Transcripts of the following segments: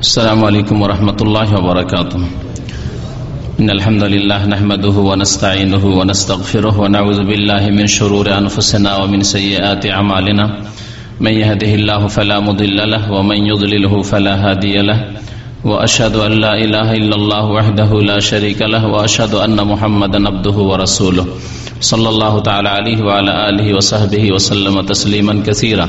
السلام عليكم ورحمة الله وبركاته. إن الحمد لله نحمده ونستعينه ونستغفره ونعوذ بالله من شرور أنفسنا ومن سيئات أعمالنا. من يهده الله فلا مضل له ومن يضلله فلا هادي له. وأشهد أن لا إله إلا الله وحده لا شريك له وأشهد أن محمدا عبده ورسوله. صلى الله تعالى عليه وعلى آله وصحبه وسلم تسليما كثيرا.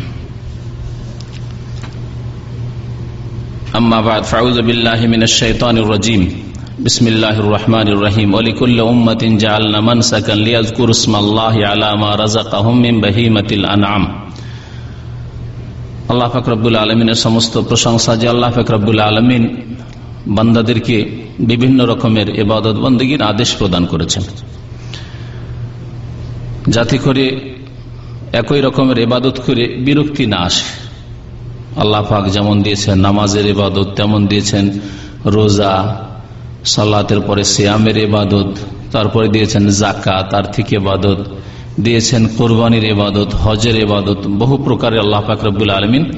أما بعد فأعوذ بالله من الشيطان الرجيم بسم الله الرحمن الرحيم ولكل أمة جعلنا منسكا ليذكر اسم الله على ما رزقهم من بهيمة الأنعام আল্লাহ ফাকরাবুল আলমিনের সমস্ত প্রশংসা যে আল্লাহ ফাকরাবুল আলমিন বান্দাদেরকে বিভিন্ন রকমের এবাদত বন্দীগীর আদেশ প্রদান করেছেন যাতে করে একই রকমের এবাদত করে বিরক্তি না আসে আল্লাহ পাক যেমন দিয়েছেন, নামাজের ইবাদত তেমন দিয়েছেন, রোজা সাল্লাতের পরে সিয়ামের ইবাদত, তারপরে দিয়েছেন জাকাত আর্থিক ইবাদত, দিয়েছেন কোরবানির ইবাদত, হজের ইবাদত, বহু প্রকারের আল্লাহ পাক রব্বুল আলমিন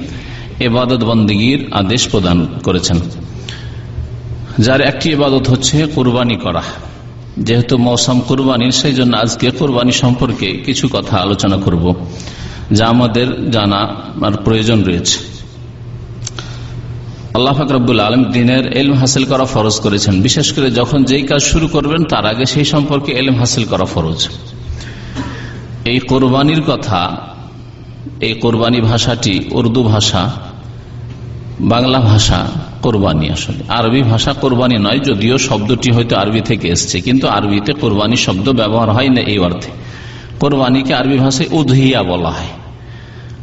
এবাদত বন্দীগীর আদেশ প্রদান করেছেন। যার একটি ইবাদত হচ্ছে কোরবানি করা। যেহেতু মৌসুম কোরবানির সেই জন্য আজকে কোরবানি সম্পর্কে কিছু কথা আলোচনা করব, যা আমাদের জানা আর প্রয়োজন রয়েছে। আল্লাহ ফাকরাবুল আলম দিনের এলম হাসিল করা ফরজ করেছেন। বিশেষ করে যখন যেই কাজ শুরু করবেন, তার আগে সেই সম্পর্কে এলম হাসিল করা ফরজ। এই কোরবানির কথা, এই কোরবানি ভাষাটি উর্দু ভাষা, বাংলা ভাষা কোরবানি আসলে। আরবি ভাষা কোরবানি নয়, যদিও শব্দটি হয়তো আরবি থেকে এসছে, কিন্তু আরবিতে কোরবানি শব্দ ব্যবহার হয় না এই অর্থে। কোরবানিকে আরবি ভাষায় উদহিয়া বলা হয়।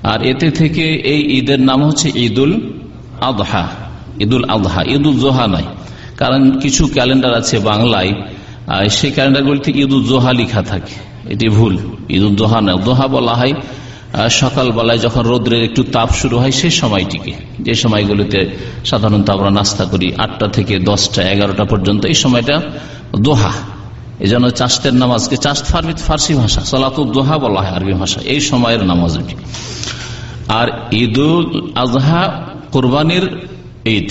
আর এতে থেকে এই ঈদের নাম হচ্ছে ঈদুল আদহা। ঈদুল আদহা ঈদুল জোহা নয়। কারণ কিছু ক্যালেন্ডার আছে বাংলায় সেই ক্যালেন্ডারগুলিতে ঈদুল জোহা লিখা থাকে। এটি ভুল। ঈদুল জোহা নয়। দোহা বলা হয় সকালবেলায় যখন রোদ্রের একটু তাপ শুরু হয় সেই সময়টিকে। যে সময়গুলিতে সাধারণত আমরা নাস্তা করি আটটা থেকে দশটা, এগারোটা পর্যন্ত, এই সময়টা দোহা এই জন্য চাষের নামাজকে চাষ ফার্সি ভাষা সলাতুল দোহা বলা হয় আরবি ভাষা এই সময়ের নামাজ আর ঈদুল আজহা কোরবানির ঈদ।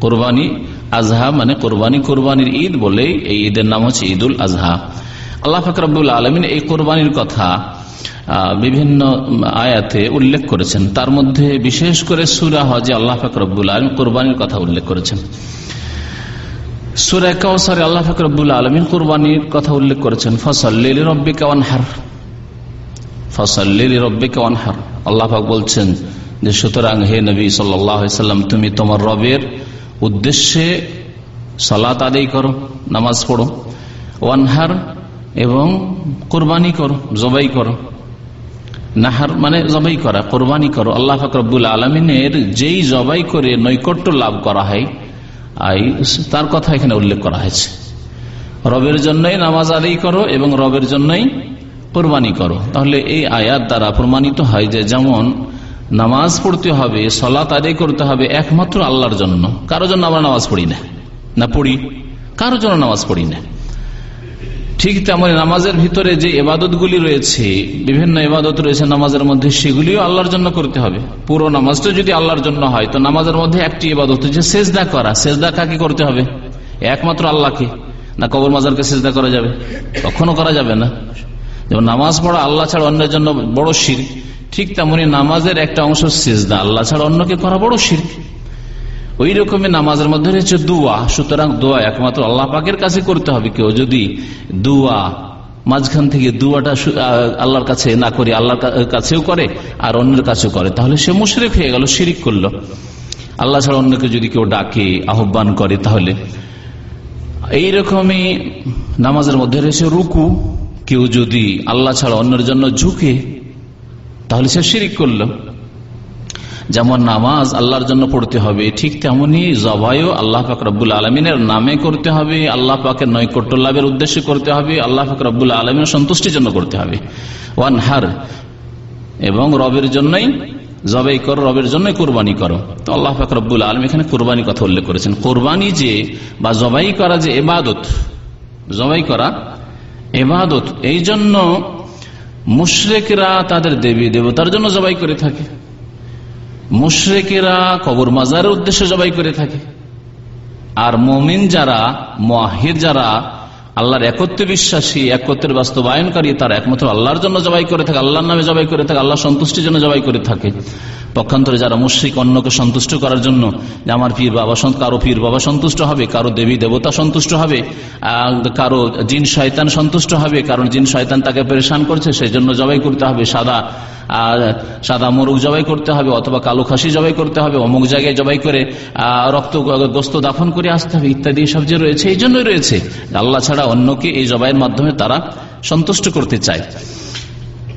কোরবানি, আজহা মানে কোরবানি, কোরবানির ঈদ বলে এই ঈদের নাম হচ্ছে ঈদুল আজহা। আল্লাহ ফাকরাবুল আলমিন এই কোরবানির কথা বিভিন্ন আয়াতে উল্লেখ করেছেন। তার মধ্যে বিশেষ করে সুরা হজে আল্লাহ ফাকরাবুল আলম কোরবানির কথা উল্লেখ করেছেন। সুরা কাউসারে আল্লাহ ফাকরাবুল আলমিন কোরবানির কথা উল্লেখ করেছেন ফসল রব্বিকা ওয়ানহার। ফসল রব্বিকা ওয়ানহার। আল্লাহ পাক বলছেন যে সুতরাং হে নবী সাল্লাম, তুমি তোমার রবের উদ্দেশ্যে সালাত আদায় করো, নামাজ পড়ো, ওয়ানহার এবং কোরবানি করো, জবাই করো। নাহার মানে জবাই করা, কোরবানি করো। আল্লাহ ফাকরবুল আলমিনের যেই জবাই করে নৈকট্য লাভ করা হয় তার কথা এখানে উল্লেখ করা হয়েছে। রবের জন্যই নামাজ আদায় করো এবং রবের জন্যই কোরবানি করো। তাহলে এই আয়াত দ্বারা প্রমাণিত হয় যে যেমন নামাজ পড়তে হবে সলাত আদায় করতে হবে একমাত্র আল্লাহর জন্য। কারও জন্য আমরা নামাজ পড়ি না। না পড়ি? কারও জন্য নামাজ পড়ি না। ঠিক তেমন নামাজের ভিতরে যে এবাদতগুলি রয়েছে, বিভিন্ন এবাদত রয়েছে নামাজের মধ্যে, সেগুলিও আল্লাহর জন্য করতে হবে। পুরো নামাজটা যদি আল্লাহর জন্য হয়, তো নামাজের মধ্যে একটি এবাদত হচ্ছে সেজদা করা। সেজদা কাকে করতে হবে? একমাত্র আল্লাহকে। না কবর মাজারকে সেজদা করা যাবে? কখনো করা যাবে না। যেমন নামাজ পড়া আল্লাহ ছাড়া অন্যের জন্য বড় শির। ঠিক তেমনি নামাজের একটা অংশ সেজদা, আল্লাহ ছাড়া অন্যকে করা বড় শির ওই রকমের নামাজের মধ্যে রয়েছে দুয়া, সুতরাং দোয়া একমাত্র আল্লাহ পাকের কাছে করতে হবে। কেউ যদি দুয়া, মাঝখান থেকে দুয়াটা আল্লাহর কাছে না করে, আল্লাহর কাছেও করে আর অন্যের কাছেও করে, তাহলে সে মুশরেক হয়ে গেল, শিরিক করল। আল্লাহ ছাড়া অন্যকে যদি কেউ ডাকে, আহ্বান করে, তাহলে। এইরকমই নামাজের মধ্যে রয়েছে রুকু। কেউ যদি আল্লাহ ছাড়া অন্যের জন্য ঝুঁকে তাহলে সে শিরিক করল। যেমন নামাজ আল্লাহর জন্য পড়তে হবে, ঠিক তেমনই জবাইও আল্লাহ পাক রব্বুল আলমিনের নামে করতে হবে, আল্লাহ পাকের নৈকট্য লাভের উদ্দেশ্যে করতে হবে, আল্লাহ পাক রব্বুল আলমিনের সন্তুষ্টির জন্য করতে হবে। ওয়ান হার, এবং রবের জন্যই জবাই করো, রবের জন্যই কোরবানি করো। তো আল্লাহ পাক রব্বুল আলম এখানে কোরবানি কথা উল্লেখ করেছেন। কোরবানি যে বা জবাই করা যে এবাদত, জবাই করা এবাদত এই জন্য মুশ্রেকরা তাদের দেবী দেবতার জন্য জবাই করে থাকে। মুশরেকেরা কবর মাজারের উদ্দেশ্যে জবাই করে থাকে। আর মমিন যারা মাহির যারা, আল্লাহর একত্রে বিশ্বাসী একত্রের বাস্তবায়নকারী, তার একমাত্র আল্লাহর জন্য জবাই করে থাকে, আল্লাহর নামে জবাই করে থাকে আল্লাহ সন্তুষ্টির জন্য জবাই করে থাকে। পক্ষান্তরে যারা মুশ্রিক অন্যকে সন্তুষ্ট করার জন্য যে আমার পীর বাবা কারও পীর বাবা সন্তুষ্ট হবে, কারও দেবী দেবতা সন্তুষ্ট হবে কারও জিন শয়তান সন্তুষ্ট হবে, কারণ জিন শয়তান তাকে পরেশান করছে সেই জন্য জবাই করতে হবে, সাদা, আর সাদা মরুক জবাই করতে হবে, অথবা কালো খাসি জবাই করতে হবে, অমুক জায়গায় জবাই করে রক্ত গোস্ত দাফন করে আসতে হবে, ইত্যাদি সব যে রয়েছে, এই জন্যই রয়েছে। আল্লাহ ছাড়া অন্যকে এই জবাইয়ের মাধ্যমে তারা সন্তুষ্ট করতে চায়।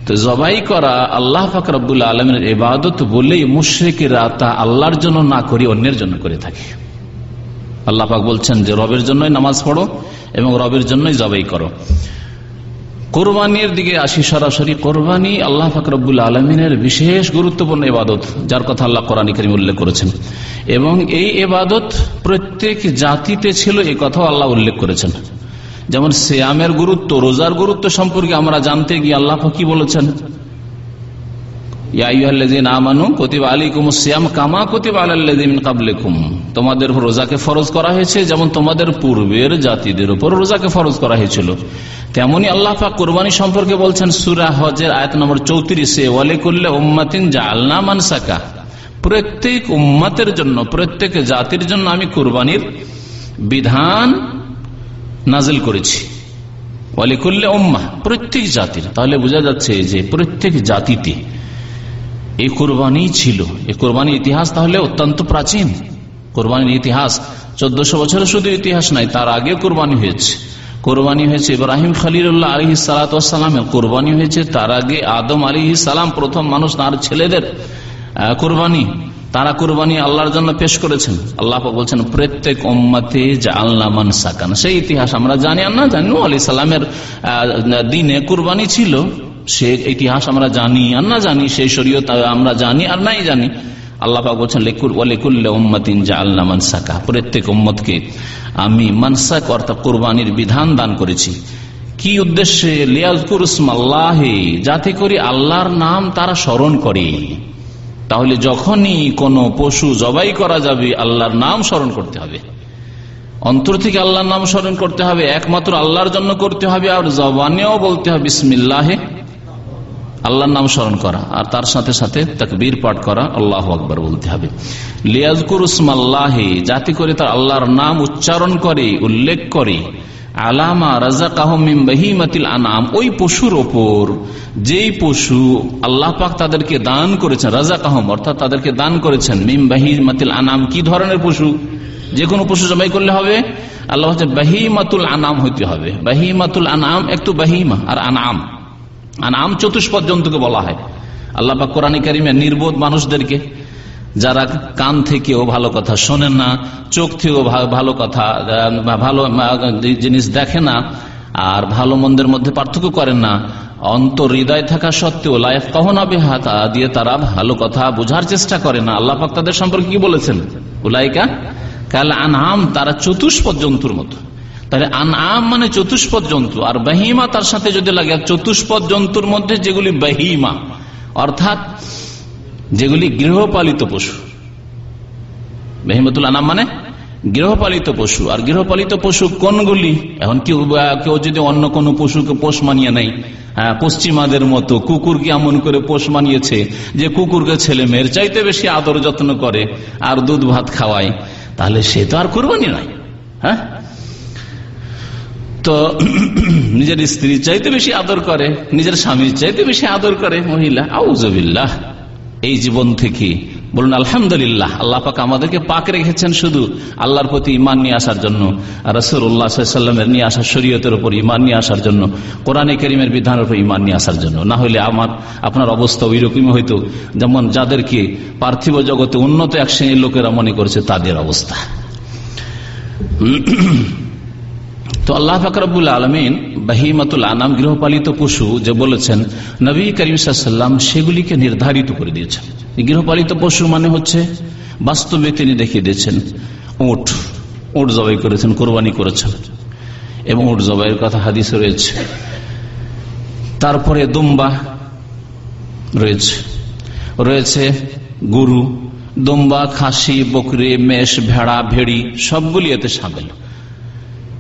তো জবাই করা আল্লাহ ফাকরাবুল আলমের এবাদত বলেই মুশ্রিকেরা তা আল্লাহর জন্য না করি, অন্যের জন্য করে থাকে। আল্লাহ পাক বলছেন যে, রবের জন্যই নামাজ পড়ো এবং রবের জন্যই জবাই করো। কোরবানির দিকে আসি সরাসরি। কোরবানি আল্লাহ ফাকরবুল আলমিনের বিশেষ গুরুত্বপূর্ণ এবাদত যার কথা আল্লাহ কোরআন করিম উল্লেখ করেছেন। এবং এই এবাদত প্রত্যেক জাতিতে ছিল, এ কথাও আল্লাহ উল্লেখ করেছেন। যেমন শ্যামের গুরুত্ব, রোজার গুরুত্ব সম্পর্কে আমরা জানতে গিয়ে আল্লাহ কি বলেছেন? তোমাদের রোজাকে ফরজ করা হয়েছে, যেমন তোমাদের পূর্বের জাতিদের উপর রোজাকে ফরজ করা হয়েছিল। তেমনি আল্লাহ পাক কোরবানি সম্পর্কে বলছেন, সুরা হজের আয়ত নম্বর চৌত্রিশে করলে উম্মাতিন জালনা মানসাকা। প্রত্যেক উম্মাতের জন্য, প্রত্যেক জাতির জন্য আমি কোরবানির বিধান নাজিল করেছি। ওয়ালিকুল্লে উম্মা প্রত্যেক জাতির। তাহলে বোঝা যাচ্ছে যে প্রত্যেক জাতিতে এই কোরবানি ছিল। এই কোরবানির ইতিহাস তাহলে অত্যন্ত প্রাচীন। কোরবানির ইতিহাস চোদ্দশো বছরের শুধু ইতিহাস নাই, তার আগে কোরবানি হয়েছে। কোরবানি হয়েছে ইব্রাহিম খালিল্লাহ আলী সালাতামের কোরবানি হয়েছে। তার আগে আদম আলী সালাম প্রথম মানুষ, তার ছেলেদের কোরবানি। তারা কোরবানি আল্লাহর জন্য পেশ করেছেন। আল্লাহ বলছেন, প্রত্যেক ওম্মাতে যে আল্লামান সাকান। সেই ইতিহাস আমরা জানি আর না জানি। আলী সালামের দিনে কোরবানি ছিল। সে ইতিহাস আমরা জানি আর না জানি। সেই শরীয়ত আমরা জানি আর নাই জানি। আল্লাহ বলছেন আল্লাহ প্রত্যেক আমি বিধান দান করেছি। কি উদ্দেশ্যে? আল্লাহে যাতে করে আল্লাহর নাম তারা স্মরণ করে। তাহলে যখনই কোনো পশু জবাই করা যাবে, আল্লাহর নাম স্মরণ করতে হবে। অন্তর থেকে আল্লাহর নাম স্মরণ করতে হবে, একমাত্র আল্লাহর জন্য করতে হবে, আর জবানেও বলতে হবে, বিসমিল্লাহে। আল্লাহর নাম স্মরণ করা, আর তার সাথে সাথে তাকে বীর পাঠ করা, আল্লাহ আকবর বলতে হবে। লিয়াজকুর উসমাল্লাহে যাতে করে তার আল্লাহর নাম উচ্চারণ করে, উল্লেখ করে। আলামা রাজা কাহমিম বাহিমাতিল আনাম ওই পশুর ওপর। যেই পশু আল্লাহ পাক তাদেরকে দান করেছেন রাজা কাহম অর্থাৎ তাদেরকে দান করেছেন মিম বাহিমাতিল আনাম কি ধরনের পশু? যে কোনো পশু জবাই করলে হবে। আল্লাহ হচ্ছে বাহিমাতুল আনাম হইতে হবে। বাহিমাতুল আনাম একটু বাহিমা আর আনাম আনাম চতুষ্পদ জন্তুকে বলা হয়। আল্লাহ পাক কোরআন কারিমে নির্বোধ মানুষদেরকে যারা কান থেকেও ভালো কথা শোনেন না, চোখ থেকেও ভালো কথা ভালো জিনিস দেখে না, আর ভালো মন্দের মধ্যে পার্থক্য করেন না, অন্তর হৃদয় থাকা সত্ত্বেও লাইফ কহনা বেহাতা দিয়ে তারা ভালো কথা বোঝার চেষ্টা করে না। আল্লাহ পাক তাদের সম্পর্কে কি বলেছেন? উলাইকা কাল আনহাম তারা চতুষ্পদ জন্তুর মতো। তাহলে আনআম মানে চতুষ্পদ জন্তু, আর বাহিমা তার সাথে যদি লাগে, চতুষ্পদ জন্তুর মধ্যে যেগুলি বাহিমা, অর্থাৎ যেগুলি গৃহপালিত পশু। বেহিমতুল আনাম মানে গৃহপালিত পশু। আর গৃহপালিত পশু কোনগুলি? এখন কেউ কেউ যদি অন্য কোনো পশুকে পোষ মানিয়ে নেয় হ্যাঁ, পশ্চিমাদের মতো কুকুরকে এমন করে পোষ মানিয়েছে যে কুকুরকে ছেলে মেয়ের চাইতে বেশি আদর যত্ন করে আর দুধ ভাত খাওয়ায় তাহলে সে তো আর কোরবানি নয় হ্যাঁ? তো নিজের স্ত্রীর চাইতে বেশি আদর করে নিজের স্বামীর চাইতে বেশি আদর করে মহিলা আউজবিল্লাহ এই জীবন থেকে। বলুন, আলহামদুলিল্লাহ, আল্লাহ পাক আমাদেরকে পাক রেখেছেন শুধু আল্লাহর প্রতি ইমান নিয়ে আসার জন্য রসুল্লাহামের নিয়ে আসার শরীয়তের উপর ইমান নিয়ে আসার জন্য, কোরআনে করিমের বিধানের উপর ইমান নিয়ে আসার জন্য। না হলে আমার, আপনার অবস্থা ওই রকমই হইতো যেমন যাদেরকে পার্থিব জগতে উন্নত এক শ্রেণির লোকেরা মনে করেছে তাদের অবস্থা। তো আল্লাহ ফাকরাবুল আলমিন বাহিমাতুল আনাম গৃহপালিত পশু যে বলেছেন, নবী করিমসাল্লাম সেগুলিকে নির্ধারিত করে দিয়েছেন। গৃহপালিত পশু মানে হচ্ছে, বাস্তবে তিনি দেখিয়ে দিয়েছেন উঠ উঠ জবাই করেছেন, কোরবানি করেছেন। এবং উঠ জবাইয়ের কথা হাদিস রয়েছে। তারপরে দুম্বা রয়েছে। রয়েছে গুরু, দুম্বা, খাসি, বকরি, মেষ, ভেড়া, ভেড়ি, সবগুলি এতে সামিল।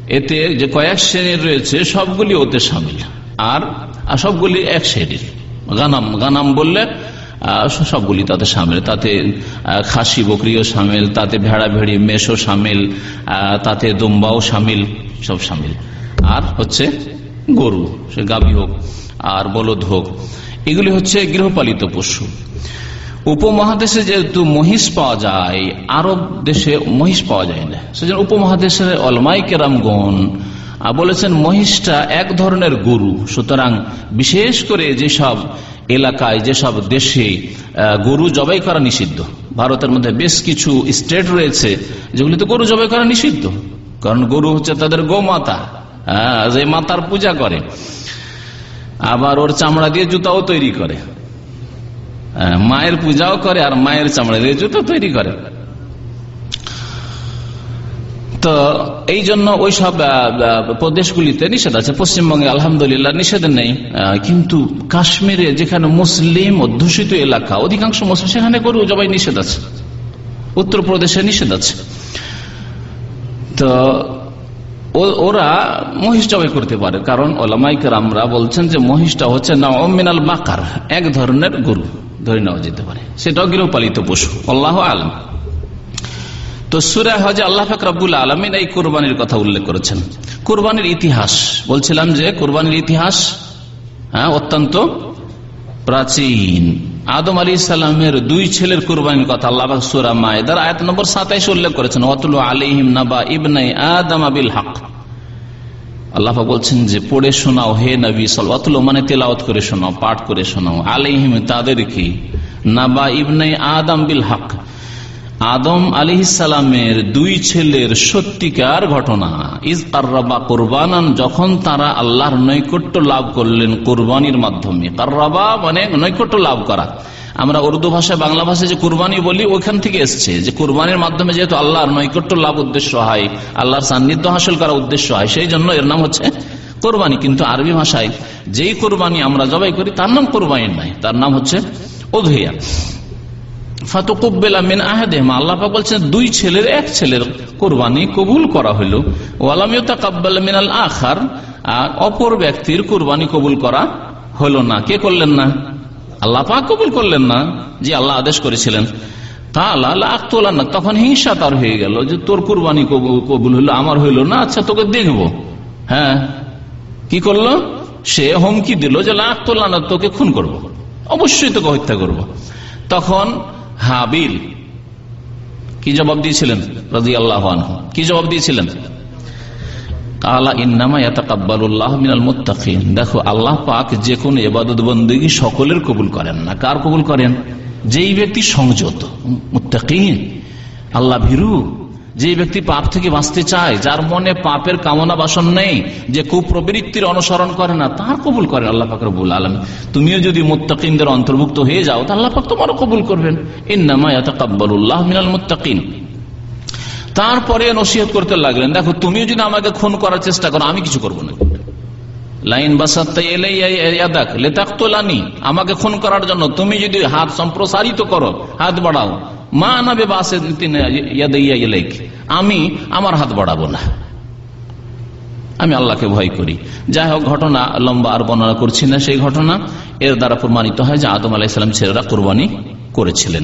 এতে যে কয়েক শ্রেণির রয়েছে, সবগুলি ওতে সামিল। আর সবগুলি এক শ্রেণির। গানাম গানাম বললে সবগুলি তাতে সামিল। তাতে খাসি বকরিও সামিল, তাতে ভেড়া ভেড়ি মেষও সামিল তাতে দুম্বাও সামিল, সব সামিল। আর হচ্ছে গরু, সে গাভী হোক আর বলদ হোক। এগুলি হচ্ছে গৃহপালিত পশু। উপমহাদেশে যেহেতু মহিষ পাওয়া যায়, আরব দেশে মহিষ পাওয়া যায় না। সেজন্য উপমহাদেশের অলমাই কেরামগণ বলেছেন মহিষটা এক ধরনের গরু। সুতরাং বিশেষ করে যেসব এলাকায়, যেসব দেশে গরু জবাই করা নিষিদ্ধ। ভারতের মধ্যে বেশ কিছু স্টেট রয়েছে যেগুলিতে গরু জবাই করা নিষিদ্ধ। কারণ গরু হচ্ছে তাদের গোমাতা যে মাতার পূজা করে। আবার ওর চামড়া দিয়ে জুতাও তৈরি করে। মায়ের পূজাও করে আর মায়ের চামড়া দিয়ে জুতো তৈরি করে। তো এই জন্য ওই সব প্রদেশগুলিতে নিষেধ আছে। পশ্চিমবঙ্গে আলহামদুলিল্লাহ নিষেধ নেই। কিন্তু কাশ্মীরে যেখানে মুসলিম অধ্যুষিত এলাকা, অধিকাংশ মুসলিম, সেখানে গরু জবাই নিষেধ আছে। উত্তরপ্রদেশে নিষেধ আছে। তো ওরা মহিষ জবাই করতে পারে। কারণ ওলামাইকার আমরা বলছেন যে মহিষটা হচ্ছে না অমিনাল বাকার এক ধরনের গরু। ধরে নেওয়া যেতে পারে। সেটাও গৃহপালিত পশু। আল্লাহ আলম। তো সুরা হজে আল্লাহ ফাকরাবুল আলমিন এই কোরবানির কথা উল্লেখ করেছেন। কোরবানির ইতিহাস। বলছিলাম যে কোরবানির ইতিহাস হ্যাঁ অত্যন্ত প্রাচীন। আদম আলী ইসলামের দুই ছেলের কোরবানির কথা আল্লাহ সুরা মায়েদার আয়াত নম্বর সাতাইশ উল্লেখ করেছেন অতুল আলিহিম নাবা ইবনাই আদম আবিল হক। আল্লাহ বলছেন যে, পড়ে শোনাও হে নবী সাল মানে তেলাওত করে শোনাও, পাঠ করে শোনাও। আলিহিম তাদেরকে নাবা ইবনাই আদম বিল হক। আদম আলি সালামের দুই ছেলের সত্যিকার ঘটনা। ইজ কার্রাবা কোরবানান, যখন তারা আল্লাহর নৈকট্য লাভ করলেন কোরবানির মাধ্যমে। কার্রাবা মানে নৈকট্য লাভ করা। আমরা উর্দু ভাষায় বাংলা ভাষায় যে কুরবানি বলি, ওখান থেকে এসছে। যে কোরবানির মাধ্যমে যেহেতু আল্লাহর নৈকট্য লাভ উদ্দেশ্য হয়, আল্লাহর সান্নিধ্য হাসিল করা উদ্দেশ্য হয়, সেই জন্য এর নাম হচ্ছে কোরবানি। কিন্তু আরবি ভাষায় যেই কোরবানি আমরা জবাই করি, তার নাম কোরবানি নাই, তার নাম হচ্ছে ফাতুকুব্বেলা মিন বলছেন, দুই ছেলের এক ছেলের কোরবানি কবুল করা মিনাল আখার, আর অপর ব্যক্তির কোরবানি কবুল করা হলো না। কে করলেন না? আল্লাহ পাক কবুল করলেন না যে আল্লাহ আদেশ করেছিলেন। না তখন হিংসা তার হয়ে গেল যে তোর কোরবানি কবুল হইল আমার হইল না আচ্ছা তোকে দেখব হ্যাঁ কি করল? সে হুমকি দিল যে লাখ তোলা না তোকে খুন করব। অবশ্যই তোকে হত্যা করব। তখন হাবিল কি জবাব দিয়েছিলেন? রাজি আল্লাহ কি জবাব দিয়েছিলেন? দেখো, আল্লাহ পাক যে কোন এবাদত বন্দী সকলের কবুল করেন না। কার কবুল করেন? যেই ব্যক্তি সংযত, মুত্তাকিন। আল্লাহ ভীরু। যে ব্যক্তি পাপ থেকে বাঁচতে চায়, যার মনে পাপের কামনা বাসন নেই, যে কুপ্রবৃত্তির অনুসরণ করে না, তার কবুল করেন আল্লাহ পাক রবুল আলম তুমিও যদি মুত্তাকিনদের অন্তর্ভুক্ত হয়ে যাও তা আল্লাহ পাক তোমারও কবুল করবেন। ইন্নামায়াতাকাব্বালুল্লাহ মিনাল মুত্তাকিন। তারপরে নসিহত করতে লাগলেন, দেখো, তুমিও যদি আমাকে খুন করার চেষ্টা করো, আমি কিছু করব না। লাইন আমাকে খুন করার জন্য তুমি যদি হাত সম্প্রসারিত করো, হাত বাড়াও। মা আনাবে বাসে আমি আমার হাত বাড়াবো না। আমি আল্লাহকে ভয় করি। যাই হোক, ঘটনা লম্বা আর বর্ণনা করছি না সেই ঘটনা। এর দ্বারা প্রমাণিত হয় যে আদম আলাহিসাম ছেলেরা কোরবানি করেছিলেন।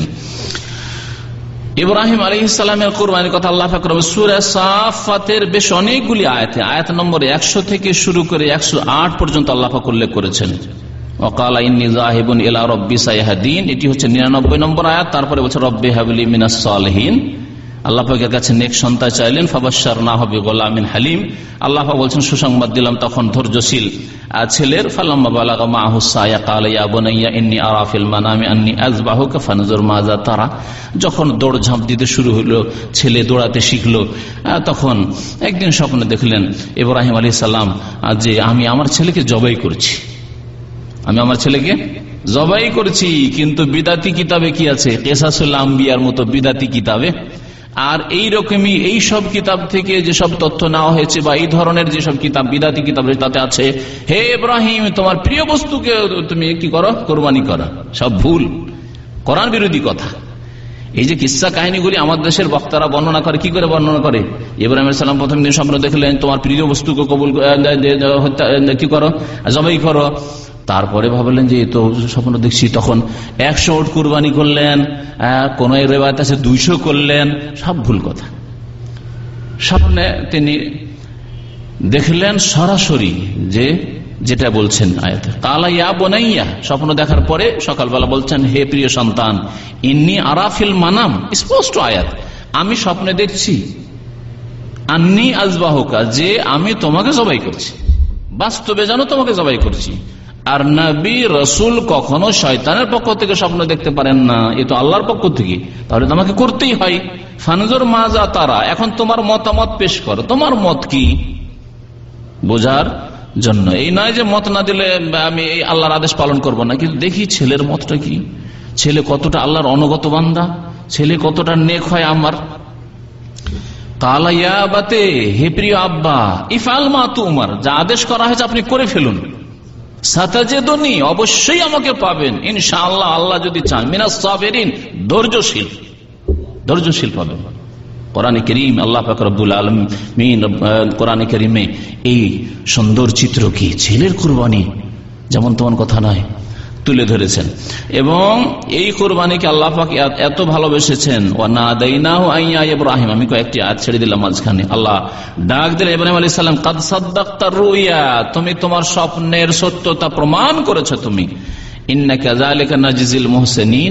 ইব্রাহিম আলী ইসলামের কোরবানির কথা আল্লাহ ফাকর সাফাতের বেশ অনেকগুলি আয়াত আয়াত নম্বর একশো থেকে শুরু করে একশো আট পর্যন্ত আল্লাহ ফাক উল্লেখ করেছেন। এলা এটি হচ্ছে নিরানব্বই নম্বর আয়াত, তারপরে বলছে রব্বি হাবলি মিনাস সালহীন। আল্লাহ কাছে নেক সন্তান চাইলেন ফাবাসার না হবে গোলামিন হালিম। আল্লাহ বলছেন, সুসংবাদ দিলাম তখন ধৈর্যশীল। ছেলের, ফালাম্মা বালাগা মাহুসায়া কালাইয়া বনাইয়া ইন্নি আরাফিল মানামি আন্নি আজবাহুকা ফানজুর মাজা তারা। যখন দৌড় ঝাঁপ দিতে শুরু হলো, ছেলে দৌড়াতে শিখলো তখন একদিন স্বপ্নে দেখলেন, ইব্রাহিম আলী সাল্লাম যে আমি আমার ছেলেকে জবাই করছি। আমি আমার ছেলেকে জবাই করছি, কিন্তু বিদাতি কিতাবে কি আছে? কেসাসুল আম্বিয়ার মতো বিদাতি কিতাবে আর এই রকমই এই সব কিতাব থেকে যেসব তথ্য নেওয়া হয়েছে বা এই ধরনের যেসব কিতাব, বিদাতি কিতাব তাতে আছে, হে ইব্রাহিম, তোমার প্রিয় বস্তুকে তুমি কি করো? কোরবানি করো। সব ভুল। করার বিরোধী কথা। এই যে কিসা কাহিনীগুলি আমাদের দেশের বক্তারা বর্ণনা করে, কি করে বর্ণনা করে? ইব্রাহিম সালাম প্রথম দিন স্বপ্ন দেখলেন, তোমার প্রিয় বস্তুকে কবুল কি করো? জবাই করো। তারপরে ভাবলেন যে তো স্বপ্ন দেখছি। তখন একশো ওট কুরবানি করলেন কোন রেবায়ত আছে দুইশো করলেন, সব ভুল কথা। স্বপ্নে তিনি দেখলেন সরাসরি যে, যেটা বলছেন আয়াত কালাইয়া বনাইয়া, স্বপ্ন দেখার পরে সকালবেলা বলছেন, হে প্রিয় সন্তান, ইন্নি আরাফিল মানাম, স্পষ্ট আয়াত, আমি স্বপ্নে দেখছি, আন্নি আজবাহকা, যে, আমি তোমাকে জবাই করছি, বাস্তবে জানো তোমাকে জবাই করছি। আর নবী, রসুল কখনো শয়তানের পক্ষ থেকে স্বপ্ন দেখতে পারেন না। এ তো আল্লাহর পক্ষ থেকে। তাহলে তোমাকে করতেই হয়। ফানজর মাজা তারা, এখন তোমার মতামত পেশ করো। তোমার মত কি? বোঝার জন্য। এই নয় যে মত না দিলে আমি এই আল্লাহর আদেশ পালন করব না। কিন্তু দেখি ছেলের মতটা কি? ছেলে কতটা আল্লাহর অনগত বান্দা? ছেলে কতটা নেক হয় আমার? কালাইয়া বাতে হে প্রিয় আব্বা ইফাল মা তোমার, যা আদেশ করা হয়েছে আপনি করে ফেলুন। সাতাজেদনি, অবশ্যই আমাকে পাবেন। ইনশাআল্লাহ আল্লাহ যদি চান। মিনাস সাবেরিন, ধৈর্যশীল। ধৈর্যশীল পাবেন। কোরআন করিম, আল্লাহ ফাকরুল আলম কোরআন করিমে এই সুন্দর চিত্র কি? ছেলের কুরবানি। যেমন তোমার কথা নয়। তুলে ধরেছেন। এবং এই কোরবানিকে আল্লাহ এত ভালোবেসেছেন। ও না না ইব্রাহিম। আমি কয়েকটি আজ ছেড়ে দিলাম মাঝখানে। আল্লাহ ডাক দিলেন, ইব্রাহিম আলী সাল্লাম কাদ সাদ্দাক্তার রুইয়া, তুমি তোমার স্বপ্নের সত্যতা প্রমাণ করেছ তুমি।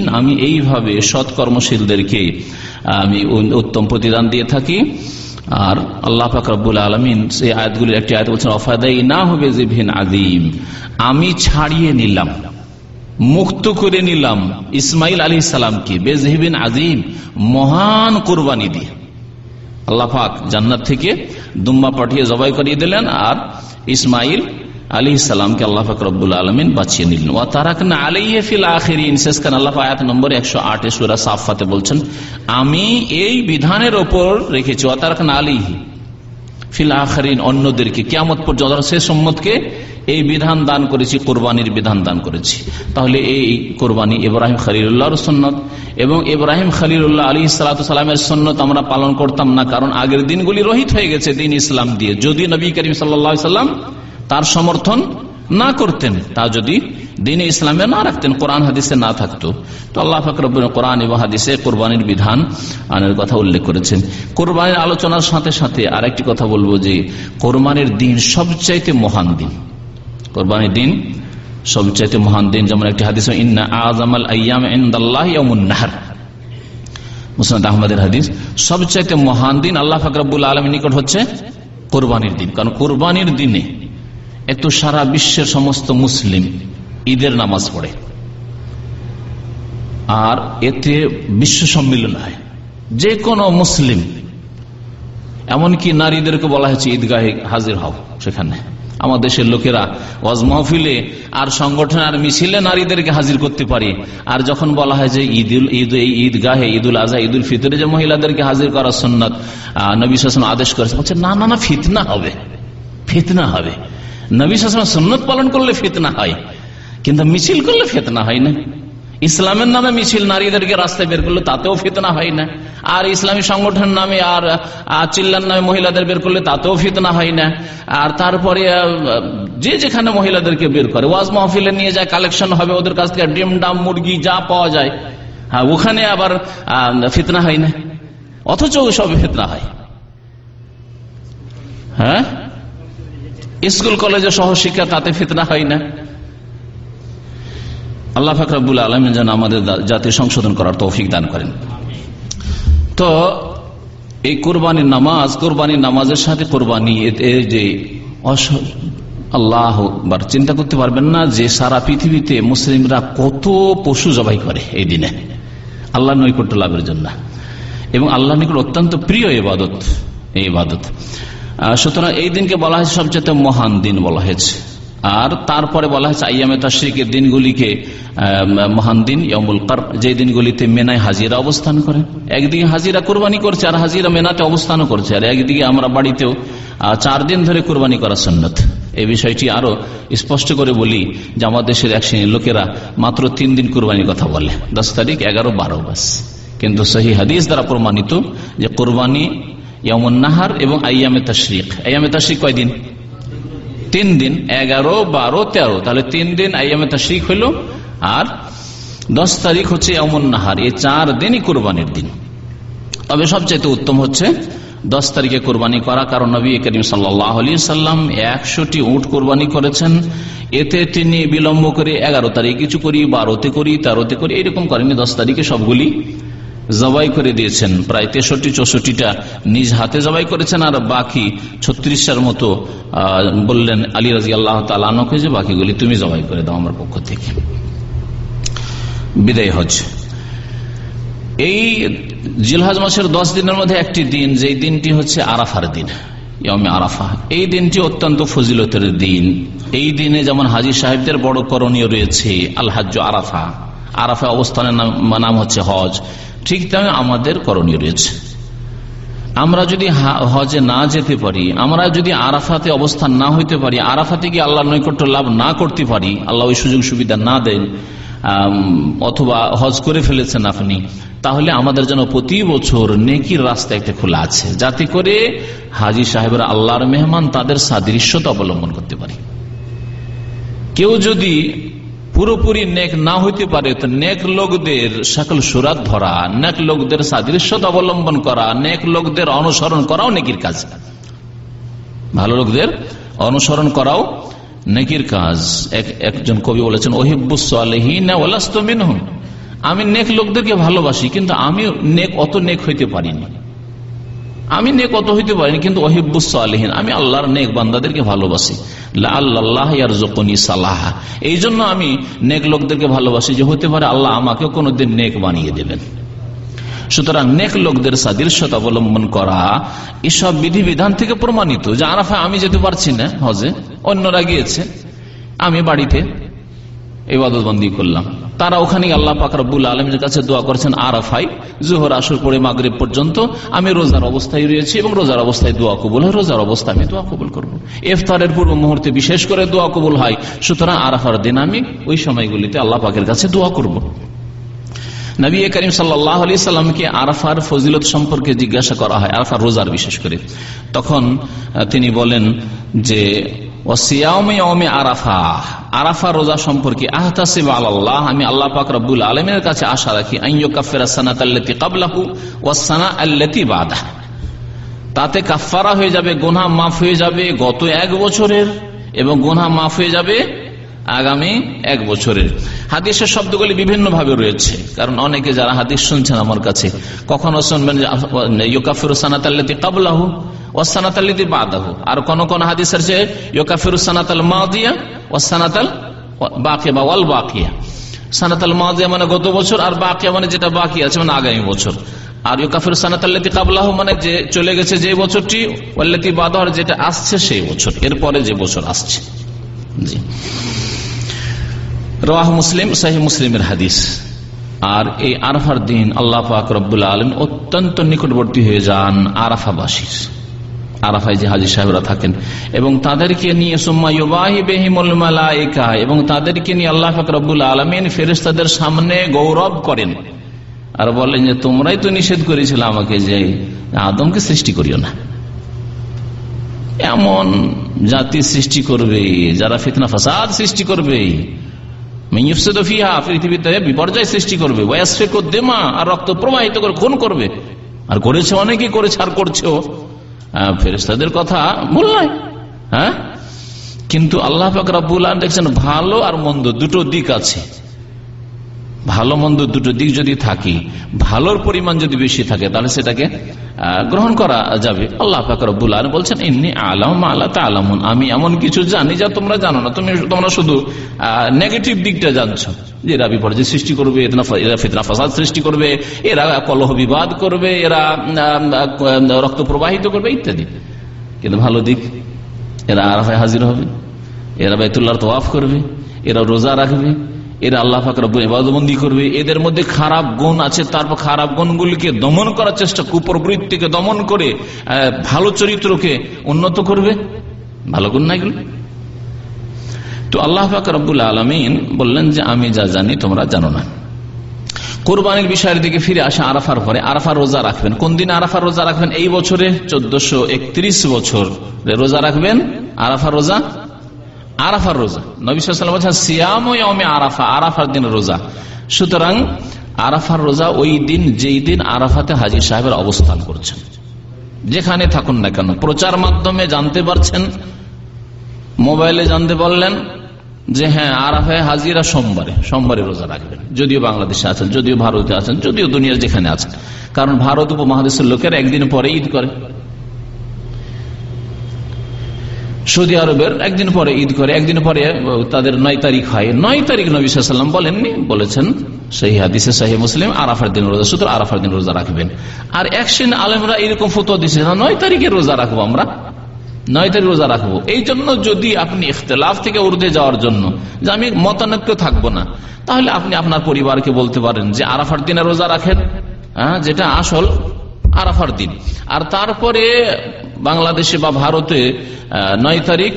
আমি এইভাবে সৎকর্মশীলদেরকে আমি উত্তম প্রতিদান দিয়ে থাকি। আর আল্লাহ ফাকরুল আলমিন সেই আয়াতগুলির একটি আয়াত বলছেন অফাদাই না হবে জিভিন আদিম আমি ছাড়িয়ে নিলাম। মুক্ত করে নিলাম ইসমাইল আলী সালামকে, বেজহিবিন আজিম মহান কোরবানি দিয়ে। আল্লাহাক জান্নাত থেকে দুম্মা পাঠিয়ে জবাই করিয়ে দিলেন আর ইসমাইল আলী সালামকে আল্লাহ ফকরবুল আলমিন বাঁচিয়ে নিলেন। ও তারাকনা আলিয়ে ফিল আখিরিন, শেষখান আল্লাহ আয়াত নম্বর একশো আটে সুরা সাফাতে বলছেন, আমি এই বিধানের ওপর রেখেছি। ও তারাকনা আলিহি ফিল আখরিন, অন্যদেরকে। কেমত পর্যন্ত সে সম্মতকে এই বিধান দান করেছি, কোরবানির বিধান দান করেছি। তাহলে এই কোরবানি ইব্রাহিম খালিউল্লাহর সন্ন্যত এবং ইব্রাহিম খালিউল্লাহ আলী সালাতামের সন্ন্যত আমরা পালন করতাম না, কারণ আগের দিনগুলি রহিত হয়ে গেছে দিন ইসলাম দিয়ে। যদি নবী করিম সাল্লা সাল্লাম তার সমর্থন না করতেন, তা যদি দিনে ইসলামে না রাখতেন, কোরআন হাদিসে না থাকতো। তো আল্লাহ ফাকর কোরআন এবং হাদিসে কোরবানির বিধান আনের কথা উল্লেখ করেছেন। কোরবানির আলোচনার সাথে সাথে আরেকটি কথা বলব যে, কোরবানির দিন সবচাইতে মহান দিন। কোরবানির দিন সবচাইতে মহান দিন, যেমন একটি হাদিস, ইন্না আজমাল আয়াম নাহার। মুসনাদ আহমদের হাদিস, সবচাইতে মহান দিন আল্লাহ ফাকরাবুল আলমী নিকট হচ্ছে কোরবানির দিন। কারণ কোরবানির দিনে এত সারা বিশ্বের সমস্ত মুসলিম ঈদের নামাজ পড়ে। আর এতে বিশ্ব সম্মিলন হয়। যে কোনো মুসলিম, এমনকি নারীদেরকে বলা হয়েছে, ঈদগাহে হাজির হও সেখানে। আমার দেশের লোকেরা ওয়াজ মাহফিলে আর সংগঠন আর মিছিলে নারীদেরকে হাজির করতে পারে। আর যখন বলা হয় যে ঈদুল, ঈদ, এই ঈদগাহে ঈদুল আজহা, ঈদুল ফিতরে যে মহিলাদেরকে হাজির করার সন্ন্যত নবী শাসন আদেশ করেছে বলছে, না না না, ফিতনা হবে। ফিতনা হবে। নবী শাসন সন্ন্যত পালন করলে ফিতনা হয়, কিন্তু মিছিল করলে ফেতনা হয় না। ইসলামের নামে মিছিল নারীদেরকে রাস্তায় বের করলে তাতেও ফিতনা হয় না। আর ইসলামী সংগঠন নামে আর চিল্লার নামে মহিলাদের বের করলে তাতেও ফিতনা হয় না। আর তারপরে যে যেখানে মহিলাদেরকে বের করে, ওয়াজ মাহফিলে নিয়ে যায়, কালেকশন হবে ওদের কাছ থেকে, ডিম, ডাম, মুরগি, যা পাওয়া যায় হ্যাঁ ওখানে আবার ফিতনা হয় না। অথচ সব ফিতনা হয়। হ্যাঁ? স্কুল, কলেজে সহশিক্ষা তাতে ফিতনা হয় না। আল্লাহ ফাকরাবুল আলম যেন আমাদের জাতি সংশোধন করার তৌফিক দান করেন। তো, এই কোরবানির নামাজ, কোরবানির নামাজের সাথে কোরবানি যে আল্লাহ চিন্তা করতে পারবেন না যে সারা পৃথিবীতে মুসলিমরা কত পশু জবাই করে এই দিনে। আল্লাহ নৈকট্য লাভের জন্য। এবং আল্লাহ নিকট অত্যন্ত প্রিয় এবাদত, এই ইবাদত সুতরাং এই দিনকে বলা হয়েছে সবচেয়ে মহান দিন বলা হয়েছে। আর তারপরে বলা হয়েছে, আইয়ামে তাশ্রিকের দিনগুলিকে মহান দিন ইয়মুল কার যে দিনগুলিতে মেনায় হাজিরা অবস্থান করে। একদিকে হাজিরা কোরবানি করছে, আর হাজিরা মেনাতে অবস্থানও করছে। আর একদিকে আমরা বাড়িতেও চার দিন ধরে কোরবানি করা সন্ন্যত এই বিষয়টি আরও স্পষ্ট করে বলি যে আমাদের দেশের এক শ্রেণির লোকেরা মাত্র তিন দিন কোরবানির কথা বলে। দশ তারিখ, এগারো, বারো, বাস। কিন্তু সহি হাদিস দ্বারা প্রমাণিত যে কোরবানি ইয়মন নাহার এবং আইয়ামে তাশরিক। আইয়ামে তাশরিক কয়দিন তিন দিন, এগারো, বারো, তেরো। তাহলে তিন দিন আইয়ামে তাশরিক হইল। আর দশ তারিখ হচ্ছে এমন নাহার। এই চার দিনই কোরবানির দিন। তবে সবচাইতে উত্তম হচ্ছে দশ তারিখে কোরবানি করা, কারণ নবী করিম সাল্লাম একশোটি উঠ কোরবানি করেছেন। এতে তিনি বিলম্ব করে এগারো তারিখ, কিছু করি, বারোতে করি, তেরোতে করি, এরকম করেনি দশ তারিখে সবগুলি জবাই করে দিয়েছেন। প্রায় তেষট্টি চৌষট্টিটা নিজ হাতে জবাই করেছেন আর বাকি ছত্রিশটার মতো বললেন আলী রাজি আল্লাহ তালানকে যে বাকিগুলি তুমি জবাই করে দাও আমার পক্ষ থেকে। বিদায় হজ। এই জিলহাজ মাসের দশ দিনের মধ্যে একটি দিন, যেই দিনটি হচ্ছে আরাফার দিন আরাফা। এই দিনটি অত্যন্ত ফজিলতের দিন। এই দিনে যেমন হাজি সাহেবদের বড় করণীয় রয়েছে আলহাজ আরাফা। আরাফা অবস্থানের নাম হচ্ছে হজ। ঠিক তেমন আমাদের করণীয় রয়েছে। আমরা যদি হজে না যেতে পারি, আমরা যদি আরাফাতে অবস্থান না হইতে পারি, আরাফাতে গিয়ে আল্লাহ নৈকট্য লাভ না করতে পারি, আল্লাহ ওই সুযোগ সুবিধা না দেন অথবা হজ করে ফেলেছেন আপনি, তাহলে আমাদের জন্য প্রতি বছর নেকির রাস্তা একটা খোলা আছে, যাতে করে হাজি সাহেবরা আল্লাহর মেহমান তাদের সাদৃশ্যতা অবলম্বন করতে পারে। কেউ যদি পুরোপুরি নেক না হইতে পারে তো নেক লোকদের সকল সুরাত ধরা নেক লোকদের সাদৃশ্যতা অবলম্বন করা, নেক লোকদের অনুসরণ করাও নেকির কাজ। ভালো লোকদের অনুসরণ করাও নেকির কাজ। একজন কবি বলেছেন ওহিবুসহীন আমি নেক লোকদেরকে ভালোবাসি, কিন্তু আমি নেক, অত নেক হইতে পারিনি। আমি নেক অত হইতে পারিনি, কিন্তু অহিবুস আলহীন আমি আল্লাহর নেক বান্দাদেরকে ভালোবাসি। আল্লাহ সালাহ। এই জন্য আমি নেক লোকদেরকে ভালোবাসি যে হতে পারে আল্লাহ আমাকে কোনোদিন নেক বানিয়ে দেবেন। সুতরাং নেক লোকদের সাদৃশ্যতা অবলম্বন করা এসব বিধিবিধান থেকে প্রমাণিত যে আরাফা আমি যেতে পারছি না হজে, অন্যরা গিয়েছে, আমি বাড়িতে এবাদতবন্দি করলাম। তারা ওখানে আল্লাহ পাকরবুল আলমের কাছে দোয়া করেছেন আরাফাই জোহর, আসর পরে মাগরীব পর্যন্ত। আমি রোজার অবস্থায় রয়েছি এবং রোজার অবস্থায় দোয়া কবুল হয়, রোজার অবস্থায় আমি দোয়া কবুল করব। ইফতারের পূর্ব মুহূর্তে বিশেষ করে দোয়া কবুল হয়। সুতরাং আরাফার দিন আমি ওই সময়গুলিতে আল্লাহ পাকের কাছে দোয়া করব। নবী করিম সাল্লাহ আলি সাল্লামকে আরাফার ফজিলত সম্পর্কে জিজ্ঞাসা করা হয়, আরাফার রোজার বিশেষ করে। তখন তিনি বলেন যে আরাফা। আরাফা রোজা সম্পর্কে আল্লাহ আমি আল্লাহ কাছে আশা রাখি তাতে কাফারা হয়ে যাবে গোনা মাফ হয়ে যাবে গত এক বছরের এবং গোনা মাফ হয়ে যাবে আগামী এক বছরের। হাদিসের শব্দগুলি বিভিন্ন ভাবে রয়েছে, কারণ অনেকে যারা হাদিস শুনছেন আমার কাছে কখনো শুনবেন ইউকাফির সানাতাল্লাতি কাবলাহু ওসানাত বাদাহু। আর কোন কোন হাদিসের যে ইয়োকাফির সানাতাল মাদিয়া ওসানাতাল বাকিয়া বা ওয়াল বাকিয়া। সানাতাল মাদিয়া মানে গত বছর আর বাকিয়া মানে যেটা বাকি আছে মানে আগামী বছর। আর ইউকাফির সানাতাল্লাতি কাবলাহ মানে যে চলে গেছে যে বছরটি, ওয়াল্লাতি বাদাহর যেটা আসছে সেই বছর, এরপরে যে বছর আসছে। জি। রাহ মুসলিম সাহি মুসলিমের হাদিস। আর এই আরফার দিন আল্লাহ পাক রব্বুল্লা আলম অত্যন্ত নিকটবর্তী হয়ে যান আরাফাবাসীর। আরাফাই যে হাজি সাহেবরা থাকেন। এবং তাদেরকে নিয়ে মালাইকা, এবং তাদেরকে নিয়ে আল্লাহ ফকরবুল আলমিন ফেরেস্তাদের সামনে গৌরব করেন। আর বলেন যে, তোমরাই তো নিষেধ করেছিল আমাকে যে আদমকে সৃষ্টি করিও না। এমন জাতি সৃষ্টি করবে, যারা ফিতনা ফাসাদ সৃষ্টি করবে। বিপর্যয় সৃষ্টি করবে। দেমা, আর রক্ত প্রবাহিত করে খুন করবে। আর করেছে অনেকেই করেছে, আর করছেও। ফেরেস্তাদের কথা ভুল নয় হ্যাঁ? কিন্তু আল্লাহ ফাকরাবুল দেখছেন ভালো আর মন্দ দুটো দিক আছে। ভালো মন্দ দুটো দিক যদি থাকে, ভালোর পরিমাণ যদি বেশি থাকে, তাহলে সেটাকে গ্রহণ করা যাবে। আল্লাহ ফাকরবুল আলম বলছেন এমনি আলম আল্লাহ আলমন আমি এমন কিছু জানি যা তোমরা জানো না। তুমি তোমরা শুধু নেগেটিভ দিকটা জানছো। যে এরা বিপর্যয় সৃষ্টি করবে এরা ফিতনা ফাসাদ সৃষ্টি করবে, এরা কলহ বিবাদ করবে, এরা রক্ত প্রবাহিত করবে, ইত্যাদি। কিন্তু ভালো দিক, এরা আরাফায় হাজির হবে, এরা বাইতুল্লাহ তোয়াফ করবে, এরা রোজা রাখবে এরা আল্লাহ ফাকর ইবাদবন্দি করবে। এদের মধ্যে খারাপ গুণ আছে, তারপর খারাপ গুণগুলিকে দমন করার চেষ্টা, কুপ্রবৃত্তিকে দমন করে ভালো চরিত্রকে উন্নত করবে। ভালো গুণ না এগুলো? তো আল্লাহ ফাকর আব্বুল আলমিন বললেন যে, আমি যা জানি তোমরা জানো না। কোরবানির বিষয়ের দিকে ফিরে আসে আরাফার পরে, আরাফার রোজা রাখবেন। কোন দিন আরাফার রোজা রাখবেন? এই বছরে চোদ্দশো বছর। রোজা রাখবেন? আরাফার রোজা? আরাফার রোজা। নবিসাম বলছেন, সিয়াম আরাফা, আরাফার দিন রোজা। সুতরাং আরাফার রোজা ওই দিন, যেই দিন আরাফাতে হাজির সাহেবের অবস্থান করছেন। যেখানে থাকুন না কেন, প্রচার মাধ্যমে জানতে পারছেন, মোবাইলে জানতে পারলেন যে হ্যাঁ আরাফায় হাজিরা সোমবারে সোমবারে রোজা রাখবেন। যদিও বাংলাদেশে আছেন, যদিও ভারতে আছেন, যদিও দুনিয়ার যেখানে আছেন। কারণ ভারত উপমহাদেশের লোকের একদিন পরে ঈদ করে। সৌদি আরবের একদিন পরে ঈদ করে, একদিন পরে তাদের নয় তারিখ হয়। নয় তারিখ নবী সাল্লাম বলেননি, বলেছেন সেই হাদিসে, সাহি মুসলিম, আরাফার দিন রোজা। শুধু আরাফার দিন রোজা রাখবেন। আর একশিন আলমরা এরকম ফটো দিচ্ছে নয় তারিখে রোজা রাখব আমরা। নয় তারিখ রোজা রাখব। এই জন্য যদি আপনি ইখতলাফ থেকে উর্দে যাওয়ার জন্য, যে আমি মতানৈক্য থাকব না, তাহলে আপনি আপনার পরিবারকে বলতে পারেন যে, আরাফার দিনে রোজা রাখেন। হ্যাঁ যেটা আসল আরাফার দিন। আর তারপরে বাংলাদেশে বা ভারতে নয় তারিখ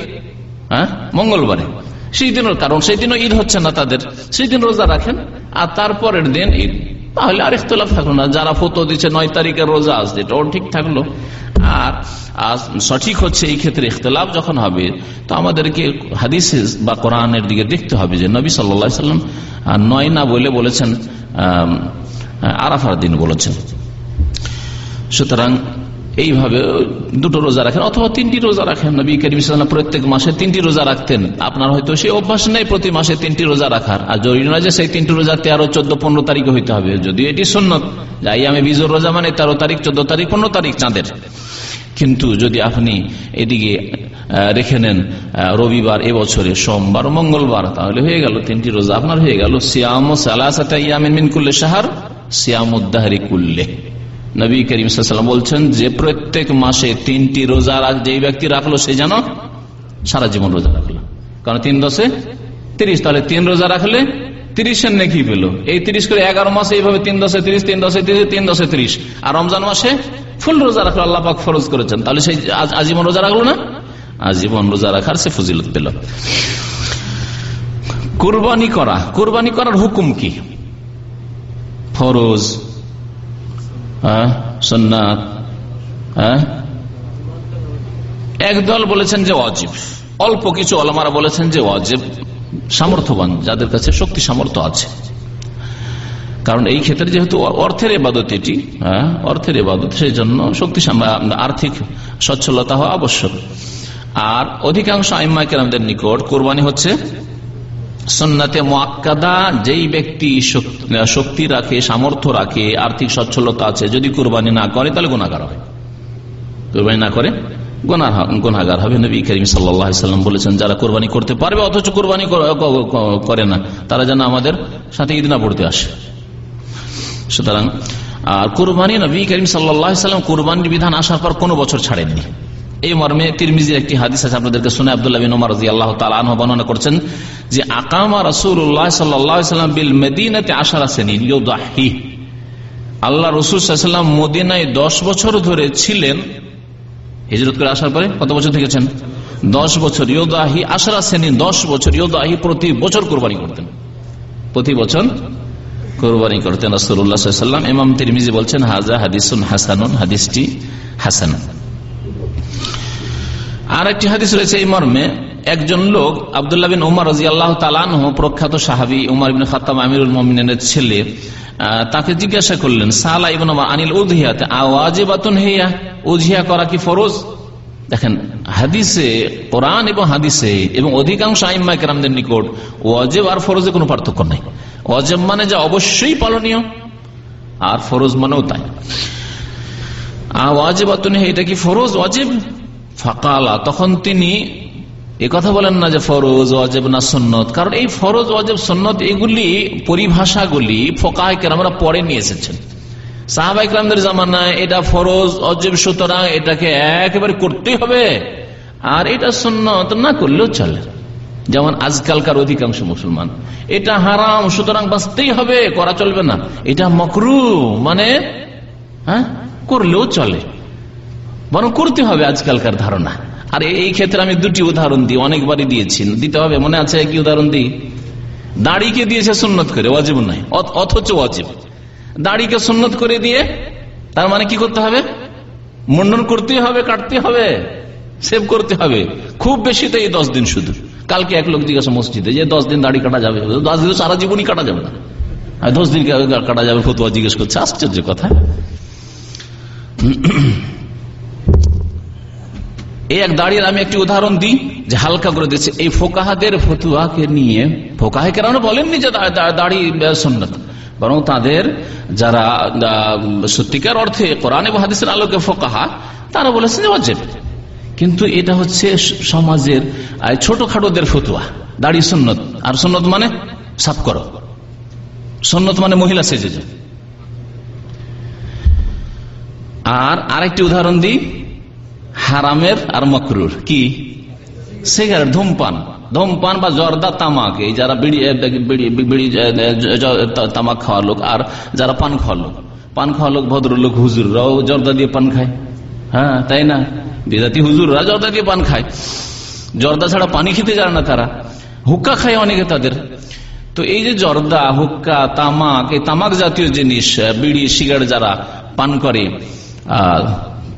হ্যাঁ মঙ্গলবারে। সেই দিনও কারণ, সেই দিনও ঈদ হচ্ছে না তাদের। সেই দিন রোজা রাখেন, আর তারপরের দিন ঈদ। তাহলে আর ইখতলাফ থাকল না। যারা ফতো দিচ্ছে, নয় তারিখের রোজা আসছে এটাও ঠিক থাকল। আর সঠিক হচ্ছে এই ক্ষেত্রে ইখতলাফ যখন হবে, তো আমাদেরকে হাদিস বা কোরআনের দিকে দেখতে হবে যে নবী সাল্লা সাল্লাম নয় না বলে বলেছেন আরাফার দিন বলেছেন। সুতরাং এইভাবে দুটো রোজা রাখেন অথবা তিনটি রোজা রাখেন। নবী করিম ইসলাম প্রত্যেক মাসে তিনটি রোজা রাখতেন। আপনার হয়তো সেই অভ্যাস নেই প্রতি মাসে তিনটি রোজা রাখার। আর জরুরি নয় যে সেই তিনটি রোজা তেরো, চোদ্দ, পনেরো তারিখে হইতে হবে। যদি এটি সন্ন্যত যাই আমি বিজোর রোজা মানে তেরো তারিখ, চোদ্দ তারিখ, পনেরো তারিখ চাঁদের। কিন্তু যদি আপনি এদিকে রেখে নেন রবিবার এবছরে সোমবার মঙ্গলবার, তাহলে হয়ে গেল তিনটি রোজা আপনার হয়ে গেল। সিয়াম সালাসাতা ইয়ামিন মিন কুল্লে সাহার সিয়াম উদ্দাহারি কুল্লে। নবী করিম সাল্লাম বলছেন, যে প্রত্যেক মাসে তিনটি রোজা রাখ, যেই ব্যক্তি রাখল, সে যেন সারা জীবন রোজা রাখল। কারণ তিন দশে তিরিশ, তাহলে তিন রোজা রাখলে তিরিশের নেকি পেল। এই তিরিশ করে এগারো মাসে এইভাবে তিন দশে তিরিশ, তিন দশে তিরিশ, তিন দশে তিরিশ। আর রমজান মাসে ফুল রোজা রাখল আল্লাহ পাক ফরজ করেছেন। তাহলে সেই আজীবন রোজা রাখল না? আজীবন রোজা রাখার সে ফজিলত পেল। কোরবানি করা, কোরবানি করার হুকুম কি? ফরজ সন্ন্যাত হ্যাঁ? একদল বলেছেন যে অজীব অল্প কিছু অলমারা বলেছেন যে অজীব সামর্থ্যবান, যাদের কাছে শক্তি সামর্থ্য আছে। কারণ এই ক্ষেত্রে যেহেতু অর্থের এবাদত এটি হ্যাঁ? অর্থের এবাদত সেই জন্য শক্তি আর্থিক সচ্ছলতা হওয়া আবশ্যক। আর অধিকাংশ আইমাইকেরামদের নিকট কোরবানি হচ্ছে সন্নাতে মোয়াক্কাদা যেই ব্যক্তি শক্তি রাখে, সামর্থ্য রাখে, আর্থিক সচ্ছলতা আছে, যদি কোরবানি না করে, তাহলে গুণাগার হয় কোরবানি না করে গুনাগার হবে। নবী করিম সাল্লাম বলেছেন, যারা কোরবানি করতে পারবে, অথচ কোরবানি করে না, তারা যেন আমাদের সাথে ঈদ না পড়তে আসে। সুতরাং, আর কোরবানি, নবী করিম সাল্লাম কোরবানির বিধান আসার পর কোনো বছর ছাড়েননি। এই মর্মে তিরমিজির একটি হাদিস আছে, আপনাদেরকে শুনে আব্দুল্লাহ বিন রাজি আল্লাহ তালাহ বর্ণনা করছেন যে, আকামা রসুল্লাহ সাল্লাম বিল মেদিনাতে আশারা সেনিন আল্লাহ রসুল সাল্লাম মদিনায় দশ বছর ধরে ছিলেন। হিজরত করে আসার পরে কত বছর থেকেছেন দশ বছর। ইয়োদাহি আশারা শ্রেণি দশ বছর। ইয়োদাহি প্রতি বছর কোরবানি করতেন। প্রতি বছর কোরবানি করতেন রসুল্লাহাম ইমাম তিরমিজি বলছেন হাজা হাদিসুন হাসানুন, হাদিসটি হাসান আর একটি হাদিস রয়েছে এই মর্মে, একজন লোক আবদুল্লাহ বিন উমার রাজি আল্লাহ তালানহ প্রখ্যাত সাহাবি উমার বিন খাতাম আমিরুল মমিনের ছেলে তাকে জিজ্ঞাসা করলেন, সালা ইবন আনিল উজিয়াতে আওয়াজে বাতুন হেয়া উজিয়া করা কি ফরজ? দেখেন, হাদিসে, কোরআন এবং হাদিসে এবং অধিকাংশ আইম্মা কেরামদের নিকট ওয়াজেব আর ফরজে কোনো পার্থক্য নাই। ওয়াজেব মানে যা অবশ্যই পালনীয়, আর ফরজ মানেও তাই। ওয়াজেব এটা কি ফরজ? ওয়াজেব? ফাকালা, তখন তিনি এ কথা বলেন না যে ফরজ অজেব না সন্ন্যত কারণ এই ফরজ অজেব সন্ন্যত এগুলি পরিভাষাগুলি ফোকাহাইকের আমরা পরে নিয়ে এসেছেন। সাহাবাইকরামদের জামানায় এটা ফরজ অজেব সুতরাং এটাকে একেবারে করতেই হবে। আর এটা সন্ন্যত না করলেও চলে। যেমন আজকালকার অধিকাংশ মুসলমান। এটা হারাম, সুতরাং বাঁচতেই হবে, করা চলবে না। এটা মকরু মানে হ্যাঁ করলেও চলে। বরং করতে হবে আজকালকার ধারণা। আর এই ক্ষেত্রে আমি দুটি উদাহরণ দিই, অনেকবারই দিয়েছি। দিতে হবে, মনে আছে কি উদাহরণ দিই? দাড়িকে দিয়েছে সুন্নত করে অজীব নাই অথচ অজীব দাড়িকে সুন্নত করে দিয়ে তার মানে কি করতে হবে? মুন্ডন করতে হবে কাটতে হবে, সেভ করতে হবে। খুব বেশি তো এই দশ দিন শুধু। কালকে এক লোক জিজ্ঞাসা, মসজিদে যে দশ দিন দাড়ি কাটা যাবে? দশ দিন সারা জীবনই কাটা যাবে না। দশ দিন কাটা যাবে, ফতুয়া জিজ্ঞেস করছে। আশ্চর্য কথা। এই এক দাঁড়িয়ে আমি একটি উদাহরণ দিই, যে হালকা করে দিচ্ছে, এই ফোকাহাদের ফতুয়াকে নিয়ে, ফোকাহে কেন বলেননি যে দাড়ি সন্ন্যত বরং তাদের যারা সত্যিকার অর্থে কোরআন এবং আলোকে ফোকাহা, তারা বলেছেন যে অজেব কিন্তু এটা হচ্ছে সমাজের ছোটখাটোদের ফতুয়া, দাড়ি সন্ন্যত আর সন্ন্যত মানে সাফ করো। সন্ন্যত মানে মহিলা সেজে যায় আর আরেকটি উদাহরণ দিই হারামের আর মকরুর। কি? সিগারেট, ধূমপান। ধূমপান বা জর্দা তামাক। এই যারা তামাক খাওয়ার লোক, আর যারা পান খাওয়ার লোক। পান খাওয়ার লোক, ভদ্রলোক, হুজুররাও জর্দা দিয়ে পান খায়। হ্যাঁ তাই না? বিদাতি হুজুররা জর্দা দিয়ে পান খায়। জর্দা ছাড়া পানি খেতে যায় না তারা। হুক্কা খায় অনেকে তাদের। তো এই যে জর্দা, হুক্কা, তামাক, এই তামাক জাতীয় জিনিস, বিড়ি, সিগারেট যারা পান করে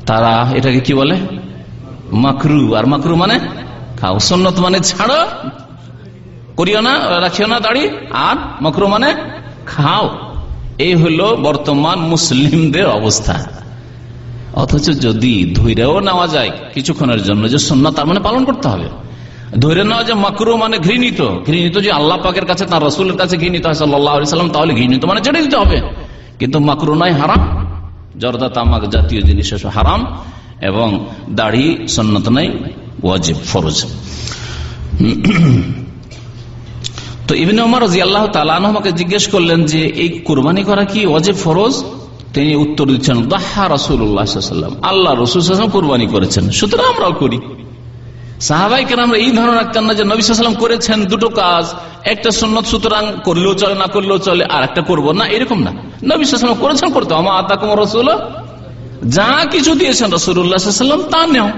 তারা এটাকে কি বলে? মাকরু। আর মাকরু মানে খাও। সন্নত মানে ছাড়ো, করিও না, রাখিও না দাড়ি। আর মাকরু মানে খাও। এই হলো বর্তমান মুসলিমদের অবস্থা। অথচ যদি ধৈর্যও নেওয়া যায় কিছুক্ষণের জন্য যে সন্না তার মানে পালন করতে হবে। ধৈর্য নেওয়া যে মাকরু মানে ঘৃণিত। ঘৃণিত যে আল্লাহ পাকের কাছে, তার রসুলের কাছে ঘৃণিত হয় সাল্লাহ সাল্লাম, তাহলে ঘৃণিত মানে ছেড়ে দিতে হবে। কিন্তু মাকরু নয়, হারাম। জর্দা তামাক জাতীয় জিনিস হারাম এবং দাড়ি সন্নত নাই, ওয়াজিব, ফরজ। তো ইবিন ওমর রাজি আল্লাহ তালাকে জিজ্ঞেস করলেন যে, এই কোরবানি করা কি ওয়াজিব, ফরজ? তিনি উত্তর দিচ্ছেন, দাহা রসুল্লাহাম আল্লাহ রসুল কোরবানি করেছেন, সুতরাং আমরাও করি। সাহাবাই কেন আমরা এই ধারণা রাখতেন না যে নবীলাম করেছেন দুটো কাজ, একটা সন্ন্যত সুতরাং করলেও চলে, না করলেও চলে, আর একটা করব। না, এরকম না। যা কিছু দিয়েছেন তা নেও।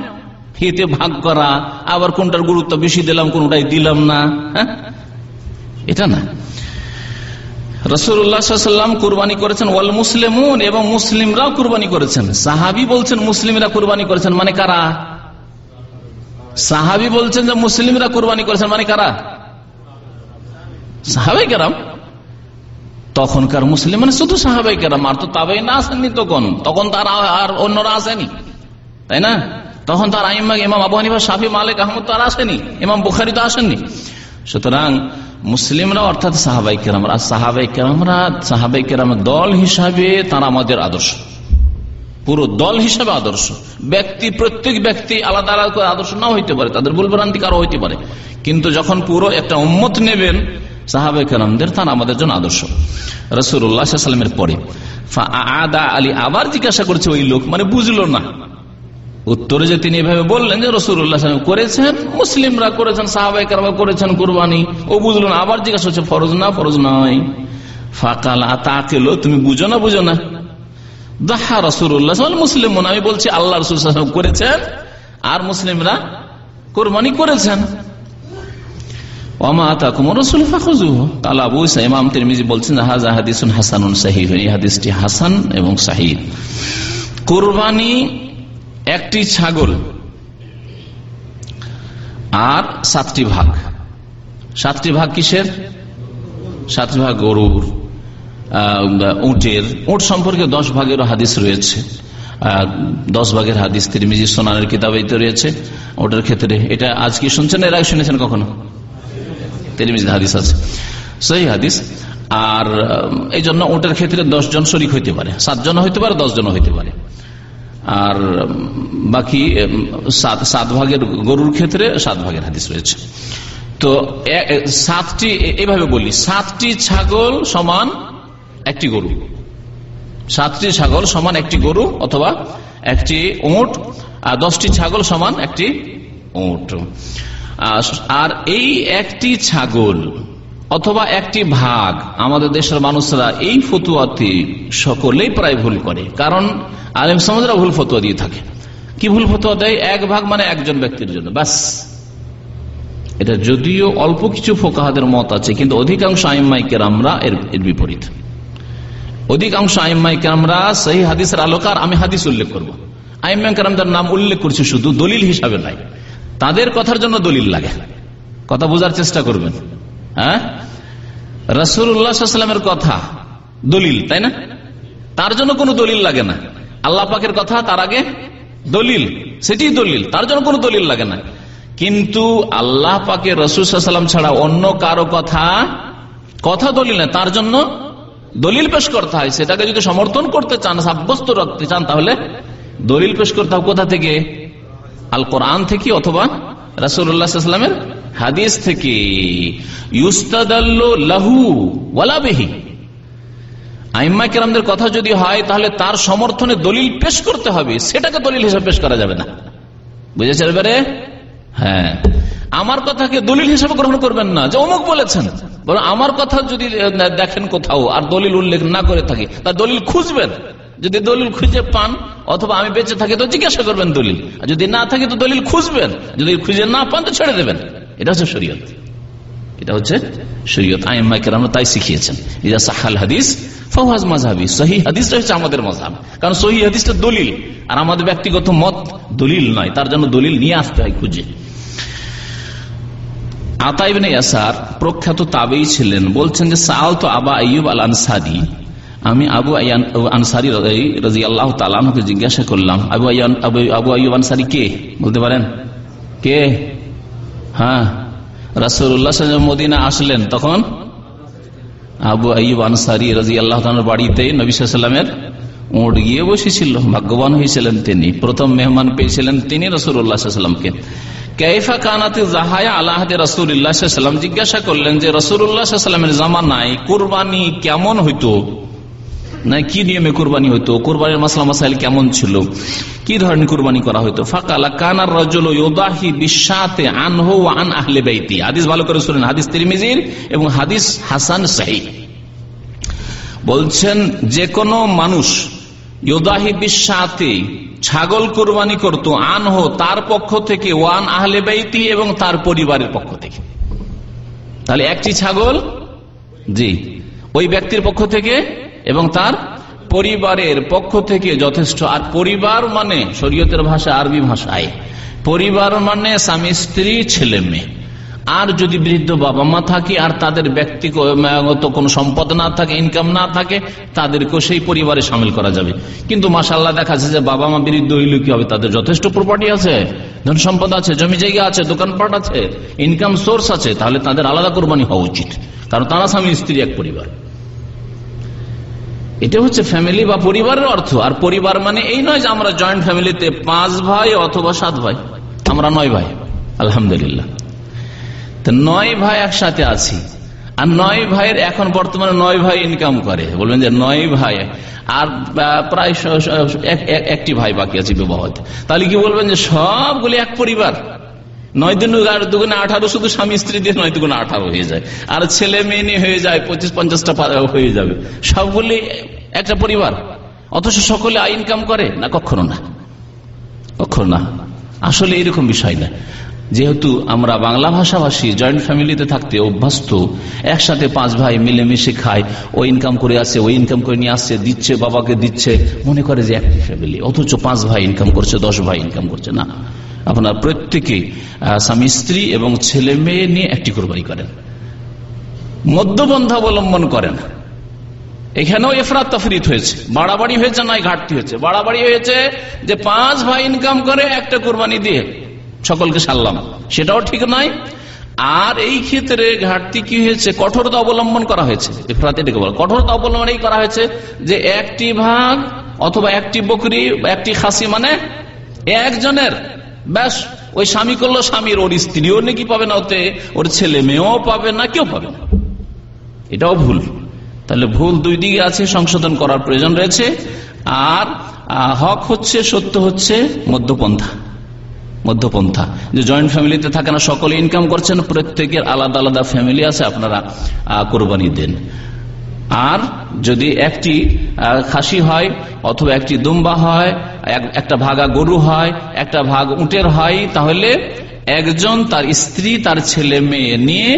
ভাগ করা, আবার কোনটার গুরুত্ব বেশি দিলাম, কোনটাই দিলাম না হ্যাঁ? এটা না। রসুল্লাহাম কুরবানি করেছেন, ওয়াল মুসলিম এবং মুসলিমরাও কুরবানি করেছেন। সাহাবি বলছেন, মুসলিমরা কুরবানি করেছেন মানে কারা? সাহাবি বলছেন যে মুসলিমরা কুরবানি করেছেন মানে কারা? সাহাবাই কেরাম। তখনকার মুসলিম মানে শুধু সাহাবাই কেরাম, আর তো তাবাই না আসেননি তখন। তখন তার আর অন্যরা আসেনি, তাই না? তখন তার আইম্মা, ইমাম আবু হানিফা সাফি মালিক, আহমদ তো আর আসেনি, ইমাম বুখারি তো আসেননি। সুতরাং মুসলিমরা অর্থাৎ সাহাবাই কেরামরা সাহাবাই কেরামরা সাহাবাই কেরাম দল হিসাবে তারা আমাদের আদর্শ। পুরো দল হিসাবে আদর্শ। ব্যক্তি, প্রত্যেক ব্যক্তি আলাদা আলাদা করে আদর্শ নাও হইতে পারে, তাদের ভুলভ্রান্তি কারও হইতে পারে। কিন্তু যখন পুরো একটা উম্মত নেবেন সাহাবে কেরামদের তার আমাদের জন্য আদর্শ। রসুল্লাহামের পরে আদা আলী আবার জিজ্ঞাসা করছে ওই লোক মানে বুঝলো না। উত্তরে যে তিনি এভাবে বললেন যে রসুল্লাহ করেছেন, মুসলিমরা করেছেন সাহাবাই কারবা করেছেন কুরবানি। ও বুঝলো না, আবার জিজ্ঞাসা হচ্ছে, ফরজ না, ফরজ নয় ফাঁকাল তাকেলো তুমি বুঝো না বুঝো না। দাহা রসুল্লাহ মুসলিম আমি বলছি আল্লাহ রসুল করেছেন, আর মুসলিমরা কোরবানি করেছেন। হাসান এবং কোরবানি একটি ছাগল আর সাতটি ভাগ। সাতটি ভাগ কিসের? সাতটি ভাগ গরুর। উটের, উট সম্পর্কে দশ ভাগেরও হাদিস রয়েছে। দশ ভাগের হাদিস তিরমিজি সোনানের কিতাবে রয়েছে। ওটার ক্ষেত্রে এটা আজ কি শুনছেন? এর আগে শুনেছেন কখনো? তিরমিজি হাদিস আছে। সেই হাদিস। আর এই জন্য ওটার ক্ষেত্রে জন শরিক হইতে পারে। সাতজন হইতে পারে জন হইতে পারে। আর বাকি সাত সাত ভাগের গরুর ক্ষেত্রে সাত ভাগের হাদিস রয়েছে। তো সাতটি এভাবে বলি। সাতটি ছাগল সমান একটি গরু। সাতটি ছাগল সমান একটি গরু অথবা একটি উঁট, আর দশটি ছাগল সমান একটি উঁট। আর এই একটি ছাগল অথবা একটি ভাগ আমাদের দেশের মানুষরা এই ফতুয়াতে সকলেই প্রায় ভুল করে। কারণ আলিম সমাজরা ভুল ফতুয়া দিয়ে থাকে। কি ভুল ফতুয়া দেয়? এক ভাগ মানে একজন ব্যক্তির জন্য, ব্যাস। এটা যদিও অল্প কিছু ফোকাহাদের মত আছে, কিন্তু অধিকাংশ আইমাইকের আমরা এর বিপরীত। অধিকাংশ আইম্মাই কেরামরা সেই হাদিসের আলোকার, আমি হাদিস উল্লেখ করব। আইম্মাই কেরামদের নাম উল্লেখ করছি শুধু, দলিল হিসাবে নাই। তাদের কথার জন্য দলিল লাগে। কথা বোঝার চেষ্টা করবেন। হ্যাঁ? রসুল্লাহামের কথা দলিল, তাই না? তার জন্য কোনো দলিল লাগে না। আল্লাহ পাকের কথা তার আগে দলিল, সেটি দলিল, তার জন্য কোনো দলিল লাগে না। কিন্তু আল্লাহ পাকে রসুল ছাড়া অন্য কারও কথা কথা দলিল না, তার জন্য দলিল পেশ করতে হয়, সেটাকে যদি সমর্থন করতে চান, সাব্যস্ত রাখতে চান, তাহলে দলিল পেশ করতে হবে কোথা থেকে? আল কোরআন থেকে অথবা রাসুল্লাহামের হাদিস থেকে। লাহু ওয়ালাবেহি আইম্মা কথা যদি হয়, তাহলে তার সমর্থনে দলিল পেশ করতে হবে, সেটাকে দলিল হিসাবে পেশ করা যাবে না। বুঝেছে এবারে? হ্যাঁ। আমার কথাকে দলিল হিসাবে গ্রহণ করবেন না, যে অমুক বলেছেন। আমার কথা যদি দেখেন কোথাও আর দলিল উল্লেখ না করে থাকে তার দলিল খুঁজবেন। যদি দলিল খুঁজে পান, অথবা আমি বেঁচে থাকি তো জিজ্ঞাসা করবেন দলিল। আর যদি না থাকে তো দলিল খুঁজবেন। যদি খুঁজে না পান তো ছেড়ে দেবেন। এটা হচ্ছে শরীয়ত। এটা হচ্ছে শরীয়ত। আইমাইকের আমরা তাই শিখিয়েছেন। এটা সাহাল হাদিস ফহাজ মাঝাবি সহি হাদিসটা হচ্ছে আমাদের মজাব কারণ সহি হাদিসটা দলিল। আর আমাদের ব্যক্তিগত মত দলিল নয়। তার জন্য দলিল নিয়ে আসতে হয় খুঁজে। আতাইবিন ইয়াসার প্রখ্যাত তাবেই ছিলেন। বলছেন যে সাল তো আবা আইব আল আনসারি আমি আবু আনসারি রাজি আল্লাহ তালাকে জিজ্ঞাসা করলাম, আবু আবু আইব আনসারি কে? বলতে পারেন, কে? হ্যাঁ রাসুল্লাহ মদিনা আসলেন। তখন আবু আইব আনসারি রাজি আল্লাহ বাড়িতে নবী সাল্লামের গিয়ে বসেছিল। ভাগ্যবান হয়েছিলেন তিনি। প্রথম মেহমান পেয়েছিলেন তিনি রসুল্লাহামকে কেফা কানাতে জাহায়া আল্লাহাদে রসুল্লাহাম জিজ্ঞাসা করলেন যে রসুল্লাহামের জামানায় কোরবানি কেমন হইতো? না, কি নিয়মে কোরবানি হইতো? কোরবানির মাসলা মাসাইল কেমন ছিল? কি ধরনের কোরবানি করা হইতো? ফাঁকালা কানার রজল ইউদাহি বিশ্বাতে আনহো আন আহলে বেইতি। হাদিস ভালো করে শুনেন। হাদিস তিরমিজির এবং হাদিস হাসান বলছেন, যে কোনো মানুষ ইউদাহি বিশ্বাতে ছাগল কোরবানি করত, আনহো তার পক্ষ থেকে, ওয়ান আহলে বেইতি এবং তার পরিবারের পক্ষ থেকে। তাহলে একটি ছাগল, জি, ওই ব্যক্তির পক্ষ থেকে এবং তার পরিবারের পক্ষ থেকে যথেষ্ট। আর পরিবার মানে শরীয়তের ভাষা, আরবি ভাষায়। পরিবার মানে স্বামী, স্ত্রী, ছেলে, মেয়ে। আর যদি বৃদ্ধ বাবা মা থাকে আর তাদের ব্যক্তিগত কোনো সম্পদ না থাকে ইনকাম না থাকে, তাদেরকেও সেই পরিবারে সামিল করা যাবে। কিন্তু মাসাল্লাহ দেখা যাচ্ছে যে বাবা মা বৃদ্ধ হইলে কি হবে? তাদের যথেষ্ট প্রপার্টি আছে, ধন সম্পদ আছে, জমি জায়গা আছে, দোকানপাট আছে ইনকাম সোর্স আছে, তাহলে তাদের আলাদা কোরবানি হওয়া উচিত। কারণ তারা স্বামী, স্ত্রী, এক পরিবার। এটা হচ্ছে ফ্যামিলি বা পরিবারের অর্থ। আর পরিবার মানে এই নয় যে আমরা জয়েন্ট ফ্যামিলিতে পাঁচ ভাই অথবা সাত ভাই। আমরা নয় ভাই। আলহামদুলিল্লাহ। নয় ভাই একসাথে আছি। আর নয় ভাইয়ের এখন বর্তমানে নয় ভাই ইনকাম করে। বলবেন যে নয় ভাই, আর প্রায় একটি ভাই বাকি আছে বিবাহ তাহলে কি বলবেন যে সবগুলি এক পরিবার? নয় দিন দুগুণে আঠারো শুধু স্বামী, স্ত্রী দিয়ে নয় দুগুণে আঠারো হয়ে যায়। আর ছেলে মেয়ে নিয়ে হয়ে যায়, পঁচিশ, পঞ্চাশটা হয়ে যাবে। সবগুলি একটা পরিবার। অথচ সকলে ইনকাম করে? না, কখনো না। কখনো না। আসলে এরকম বিষয় না। যেহেতু আমরা বাংলা ভাষাভাষী জয়েন্ট ফ্যামিলিতে থাকতে অভ্যস্ত, একসাথে পাঁচ ভাই মিলেমিশে খায়, ও ইনকাম করে আসছে ওই ইনকাম করে নিয়ে আসছে দিচ্ছে, বাবাকে দিচ্ছে, মনে করে যে একটি ফ্যামিলি অথচ পাঁচ ভাই ইনকাম করছে, দশ ভাই ইনকাম করছে, না। আপনার প্রত্যেকে স্বামী, স্ত্রী এবং ছেলে মেয়ে নিয়ে একটি কোরবানি করেন। মধ্যবন্ধ অবলম্বন করেন। এখানেও এফরাত তফরিত হয়েছে। বাড়াবাড়ি হয়েছে নয় ঘাটতি হয়েছে। বাড়াবাড়ি হয়েছে যে পাঁচ ভাই ইনকাম করে একটা কোরবানি দিয়ে সকলকে সারলাম সেটাও ঠিক নয়। আর এই ক্ষেত্রে ঘাটতি কি হয়েছে? কঠোরতা অবলম্বন করা হয়েছে। কঠোরতা অবলম্বন এই করা হয়েছে যে একটি ভাগ অথবা একটি বকরি, একটি খাসি মানে একজনের। ব্যাস, ওই স্বামী করল স্বামীর, ওর স্ত্রীও নাকি পাবে না, ওতে ওর ছেলে মেয়েও পাবে না, কেউ পাবে না। এটাও ভুল। তাহলে ভুল দুই দিকে আছে, সংশোধন করার প্রয়োজন রয়েছে। আর হক হচ্ছে, সত্য হচ্ছে, মধ্যপন্থা। মধ্যপন্থা। যে জয়েন্ট ফ্যামিলিতে থাকে না, সকলে ইনকাম করছেন, প্রত্যেকের আলাদা আলাদা ফ্যামিলি আছে, আপনারা কোরবানি দেন। আর যদি একটি খাসি হয়, অথবা একটি দুম্বা হয় একটা ভাগা গরু হয়, একটা ভাগ উটের হয়, তাহলে একজন তার স্ত্রী, তার ছেলে মেয়ে নিয়ে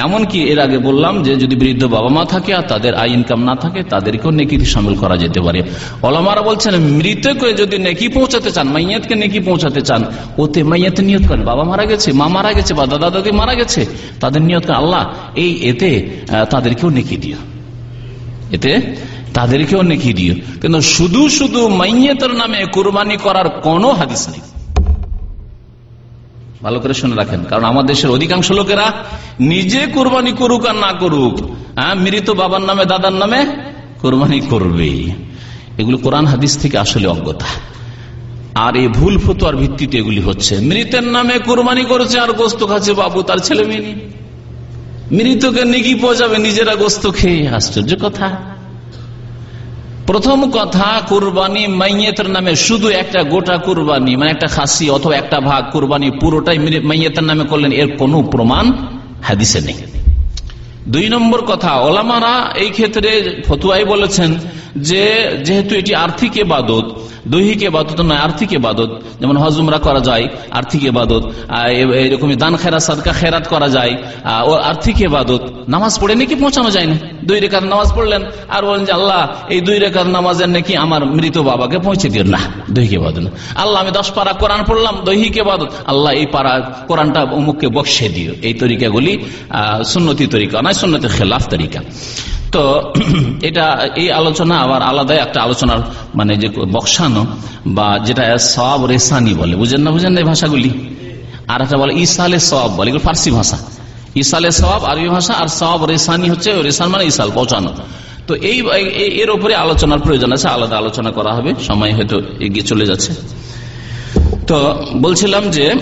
এমনকি এর আগে বললাম যে যদি বৃদ্ধ বাবা মা থাকে আর তাদের আই ইনকাম না থাকে, তাদেরকেও নেকি সামিল করা যেতে পারে। ওলামারা বলছেন মৃতকে যদি নেকি পৌঁছাতে চান, মাইয়াতকে নেকি পৌঁছাতে চান, ওতে মাইয়াত নিয়ত করেন। বাবা মারা গেছে, মা মারা গেছে, বা দাদা দাদি মারা গেছে, তাদের নিয়ত করেন, আল্লাহ, এই এতে তাদেরকেও নেকি দিও। এতে তাদেরকেও নেকি দিও। কিন্তু শুধু শুধু মাইয়াতের নামে কোরবানি করার কোনো হাদিস নেই। ভালো করে শুনে রাখেন। কারণ আমার দেশের অধিকাংশ লোকেরা নিজে কোরবানি করুক আর না করুক হ্যাঁ মৃত বাবার নামে, দাদার নামে কোরবানি করবে এগুলো কোরআন হাদিস থেকে আসলে অজ্ঞতা। আর এই ভুল ফতুয়ার ভিত্তিতে এগুলি হচ্ছে। মৃতের নামে কোরবানি করেছে আর গোস্ত খাচ্ছে বাবু, তার ছেলে মেয়ে মৃতকে নিকি পৌঁছাবে, নিজেরা গোস্ত খেয়ে, আশ্চর্য কথা। প্রথম কথা, কুরবানি মাইয়েতের নামে শুধু একটা গোটা কুরবানি মানে একটা খাসি অথবা একটা ভাগ কুরবানি পুরোটাই মাইয়েতের নামে করলেন, এর কোনো প্রমাণ হাদিসে নেই। দুই নম্বর কথা, ওলামারা এই ক্ষেত্রে ফতুয়াই বলেছেন যে যেহেতু এটি আর্থিক এবাদত দৈহিক এবাদত নয়, আর্থিক এবাদত যেমন হজমরা করা যায়, আর্থিক এবাদত এরকমই দান খেরা সাদকা, খেরাত করা যায়। ও আর্থিক এবাদত নামাজ পড়ে নাকি পৌঁছানো যায় না? দুই রেখার নামাজ পড়লেন, আর বলেন যে, আল্লাহ, এই দুই রেখার নামাজের নাকি আমার মৃত বাবাকে পৌঁছে দিও না। দৈহিক এবাদত আল্লাহ, আমি দশ পারা কোরআন পড়লাম, দৈহিক এবাদত আল্লাহ, এই পাড়া কোরআনটা অমুককে বসে দিও। এই তরিকাগুলি সুন্নতি তরিকা, নয় সুন্নতি খেলাফ তরিকা। তো এটা, এই আলোচনা আবার আলাদা একটা আলোচনার মানে যে বক্সানো বা যেটা সব রেসানি বলে। বুঝেন না বুঝেন না এই ভাষাগুলি? আর একটা বলে ইসালে সব বলে, এগুলো ফার্সি ভাষা। ইসালে সব আরবি ভাষা আর সব রেসানি হচ্ছে রেসান মানে ইসাল, পৌঁছানো। তো এই, এর উপরে আলোচনার প্রয়োজন আছে, আলাদা আলোচনা করা হবে, সময় হয়তো এগিয়ে চলে যাচ্ছে। তো বলছিলাম যে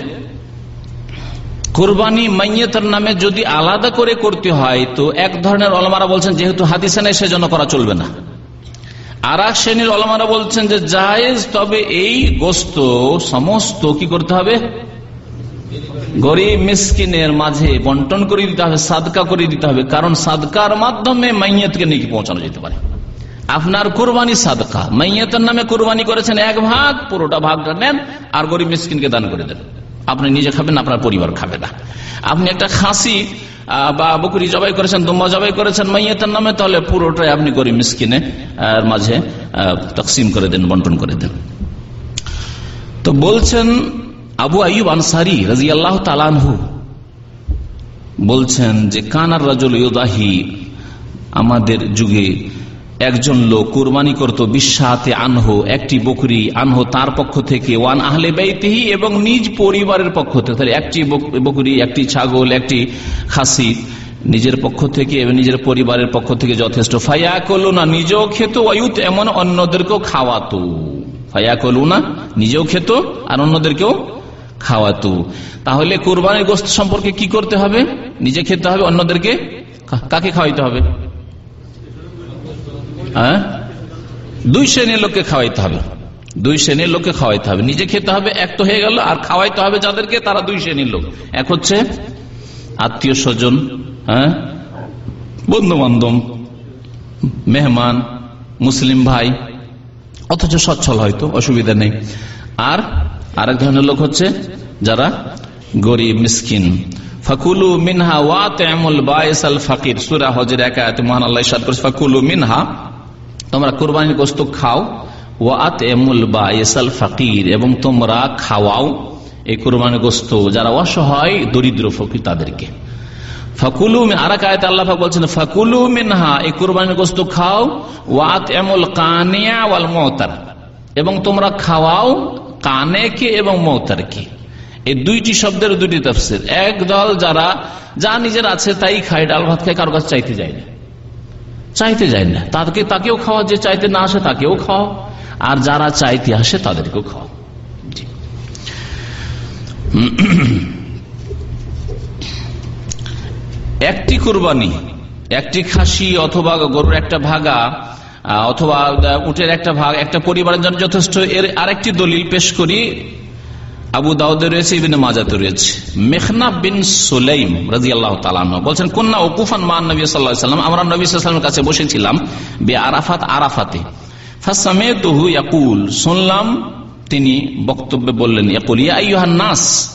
কোরবানি মাইয়েতের নামে যদি আলাদা করে করতে হয়, তো এক ধরনের অলমারা বলছেন, যেহেতু হাদিসে নেই, সেজন্য করা চলবে না। আর এক শ্রেণির অলমারা বলছেন যে, জায়েজ, তবে এই গোস্ত সমস্ত কি করতে হবে? গরিব মিসকিনের মাঝে বন্টন করে দিতে হবে, সাদকা করে দিতে হবে, কারণ সাদকার মাধ্যমে মাইয়াতকে নাকি পৌঁছানো যেতে পারে। আপনার কোরবানি সাদকা, মাইয়াতের নামে কোরবানি করেছেন এক ভাগ, পুরোটা ভাগটা নেন, আর গরিব মিসকিনকে দান করে দেন। আপনি নিজে খাবেন, আপনার পরিবার খাবে না। আপনি একটা খাসি বা বকরি জবাই করেছেন, দুম্বা জবাই করেছেন মাইয়াতের নামে, তাহলে পুরোটাই আপনি গরিব মিসকিনে মাঝে তকসিম করে দেন, বন্টন করে দেন। তো বলছেন আবু আইব আনসারি রাজি আল্লাহ তালানহু বলছেন যে, কানার রাজল ইউদাহি, আমাদের যুগে একজন লোক কুরবানি করত বিশ্বাতে আনহো, একটি বকরি আনহো তার পক্ষ থেকে, ওয়ান আহলে বেতেহি এবং নিজ পরিবারের পক্ষ থেকে, তাহলে একটি বকরি, একটি ছাগল, একটি খাসি নিজের পক্ষ থেকে এবং নিজের পরিবারের পক্ষ থেকে যথেষ্ট। ফায়া করল না নিজেও খেত ওয়ুত এমন অন্যদেরকেও খাওয়াতো। ফায়া করল না নিজেও খেত আর অন্যদেরকেও খাওয়াতো। তাহলে কোরবানির গোস্ত সম্পর্কে কি করতে হবে? নিজে খেতে হবে, অন্যদেরকে কাকে খাওয়াইতে হবে? হ্যাঁ? দুই শ্রেণির লোককে খাওয়াইতে হবে। দুই শ্রেণির লোককে খাওয়াইতে হবে। নিজে খেতে হবে, এক তো হয়ে গেল, আর খাওয়াইতে হবে যাদেরকে, তারা দুই শ্রেণির লোক। এক হচ্ছে আত্মীয় স্বজন হ্যাঁ? বন্ধু বান্ধব মেহমান, মুসলিম ভাই, অথচ সচ্ছল হয়তো, অসুবিধা নেই। আর আরেক ধরনের লোক হচ্ছে যারা গরিব, মিসকিন। ফাকুলু মিনহা ওয়াতেমুল বায়েসাল ফাকির। সুরা হজের একায়াতে মহান আল্লাহ ফাকুলু মিনহা তোমরা কোরবানির গোস্ত খাও। ওয়াতেমুল বায়েসাল ফাকির, এবং তোমরা খাওয়াও এই কোরবানির গোস্ত, যারা অসহায়, দরিদ্র ফকির তাদেরকে। ফাকুলু আর এক আল্লাহ বলছেন, ফাকুলু মিনহা, এই কোরবানির গোস্ত খাও। ওয়াত এমুল কানিয়া ওয়াল মতার এবং তোমরা খাওয়াও কানেকে এবং মৌতারকে এই দুইটি শব্দের দুটি তফসির। এক দল যারা যা নিজের আছে তাই খায়, ডাল ভাত খায়, কারও কাছে চাইতে যায় না। চাইতে যায় না। তাকে তাকেও খাওয়া, যে চাইতে না আসে তাকেও খাওয়া। আর যারা চাইতে আসে তাদেরকেও খাওয়া। একটি কোরবানি, একটি খাসি অথবা গরুর একটা ভাগা অথবা উটের একটা ভাগ, একটা পরিবারের জন্য যথেষ্ট। এর আরেকটি দলিল পেশ করি। আবু দাউদে রয়েছে, ইবিনে মাজাতে রয়েছে। মেঘনা বিন সুলাইম রাজি আল্লাহ বলছেন কন্যা ওকুফান মান নবী সাল্লাম। আমরা নবী সাল্লামের কাছে বসেছিলাম বে আরাফাত। আরাফাতে ফাসামে তহু ইয়াকুল, শুনলাম তিনি বক্তব্যে বললেন, ইয়াকুল, ইয়া নাস,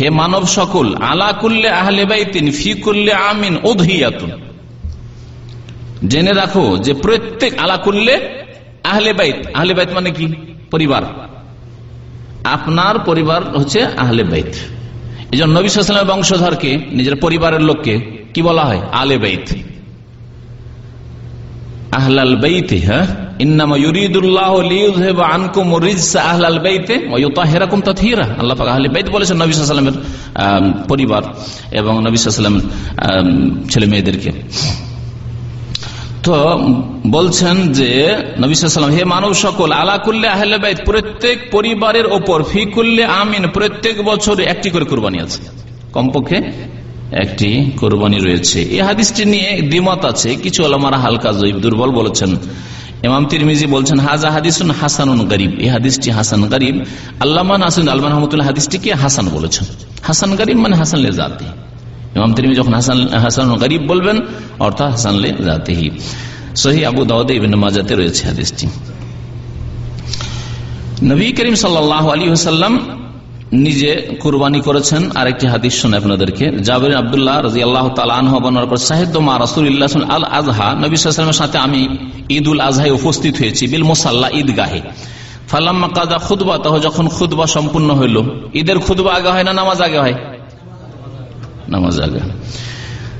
হে মানব সকল, আলা কুল্লে আহলে বাইতিন, ফি কুল্লে আমিন ওধিয়াতুন জেনে রাখো যে প্রত্যেক, আলা কুল্লে আহলে বাইত। আহলে বাইত মানে কি? পরিবার। আপনার পরিবার হচ্ছে আহলে বাইত। এই জন্য নবী সালামের বংশধরকে নিজের পরিবারের লোককে কি? বলা হয়? আলে বাইত। আহলাল বাইতে হ্যাঁ? পরিবার এবং নবী ছেলে মেয়েদেরকে। তো বলছেন যে নবিসাম হে মানব সকল, আলা করলে আহলে বাইত, প্রত্যেক পরিবারের ওপর, ফি করলে আমিন, প্রত্যেক বছর একটি করে কোরবানি আছে। কমপক্ষে একটি কোরবানি রয়েছে। এই হাদিসটি নিয়ে দ্বিমত আছে। কিছু আলমারা হালকা জৈব দুর্বল বলেছেন। ইমাম তিরমিজি বলছেন হাজা হাদিসুন হাসানুন গরিব। এই হাদিসটি হাসান গরিব। আল্লামা নাসিন আলমান হাদিসটিকে হাসান বলেছেন। হাসান গরিব মানে হাসান লে জাতি। ইমাম তিরমি যখন হাসান হাসান গরিব বলবেন, অর্থাৎ হাসান সহি আবু দাউদে ইবিন মাজাতে রয়েছে হাদিসটি। নবী করিম সাল্লাহ আলী হাসাল্লাম নিজে কুরবানি করেছেন। আরেকটি হাদিস শোনে আপনাদেরকে। জাবির আবদুল্লাহ রাজি আল্লাহ তালার পর সাহিদ্য মা রাসুল্লাহ আল আজহা নবী সাল্লামের সাথে আমি ঈদ উল আজহায় উপস্থিত হয়েছি, বিল মোসাল্লা ঈদগাহে। ফালাম্মা কাদা খুদবা তহ যখন খুদবা সম্পূর্ণ হইল, ঈদের খুদবা আগে হয় না নামাজ আগে হয়? নামাজ আগে।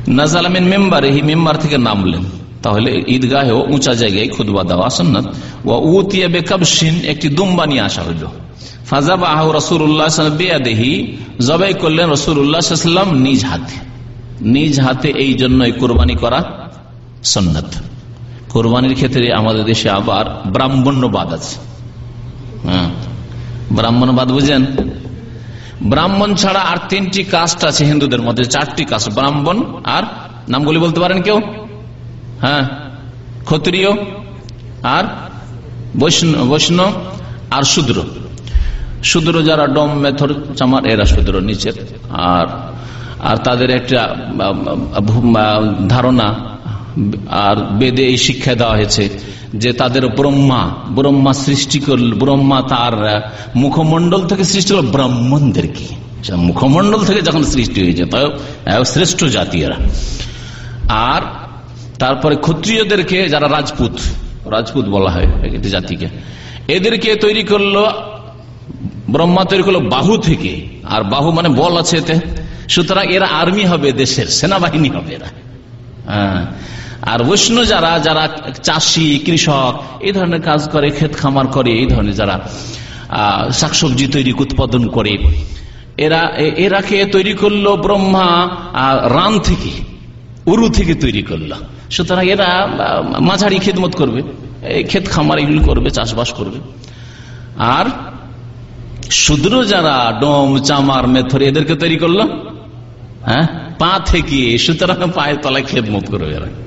নাজালামিন মেম্বার, এই মেম্বার থেকে নামলেন। তাহলে ঈদগাহে উঁচা জায়গায় খুদবা দেওয়া সন্ন্যত ও উতিয়া বেকাবসিন একটি দুম্বা নিয়ে আসা হইল। ফাজাবা আহ রসুল্লাহ বেয়াদেহি, জবাই করলেন রসুল্লাহাম নিজ হাতে। নিজ হাতে এই জন্যই কোরবানি করা সন্ন্যত কোরবানির ক্ষেত্রে আমাদের দেশে আবার ব্রাহ্মণ্যবাদ আছে। হ্যাঁ ব্রাহ্মণবাদ বুঝেন? ব্রাহ্মণ ছাড়া আর তিনটি কাস্ট আছে হিন্দুদের মধ্যে, চারটি কাস্ট, ব্রাহ্মণ আর নামগুলি বলতে পারেন কেউ? হ্যাঁ ক্ষত্রিয় আর বৈষ্ণব আর শূদ্র। শূদ্র যারা ডম, মেথর, চামার, এরা শূদ্র, নিচের। আর আর তাদের একটা ধারণা, আর বেদে এই শিক্ষা দেওয়া হয়েছে। যে তাদের ব্রহ্মা ব্রহ্মা সৃষ্টি করল, ব্রহ্মা তার মুখমন্ডল থেকে সৃষ্টি করল ব্রাহ্মণদেরকে। মুখমন্ডল থেকে যখন সৃষ্টি হয়েছে শ্রেষ্ঠ জাতি এরা। আর তারপরে ক্ষত্রিয়দেরকে যারা রাজপুত রাজপুত বলা হয় একটি জাতিকে, এদেরকে তৈরি করল, ব্রহ্মা তৈরি করল বাহু থেকে। আর বাহু মানে বল আছে এতে। সুতরাং এরা আর্মি হবে দেশের, সেনাবাহিনী হবে এরা। হ্যাঁ। আর বৈষ্ণব যারা যারা চাষি, কৃষক, এই ধরনের কাজ করে, ক্ষেত খামার করে, এই ধরনের যারা শাকসবজি তৈরি, উৎপাদন করে, এরা এরাকে তৈরি করল? ব্রহ্মা রান থেকে, উরু থেকে তৈরি করল। সুতরাং এরা মাঝারি খেদমত করবে ক্ষেত খামার এগুলি করবে, চাষবাস করবে। আর শুদ্র যারা ডোম, চামার, মেথর, এদেরকে তৈরি করল? হ্যাঁ? পা থেকে, সুতরাং পায়ের তলায় খেদমত করবে এরা।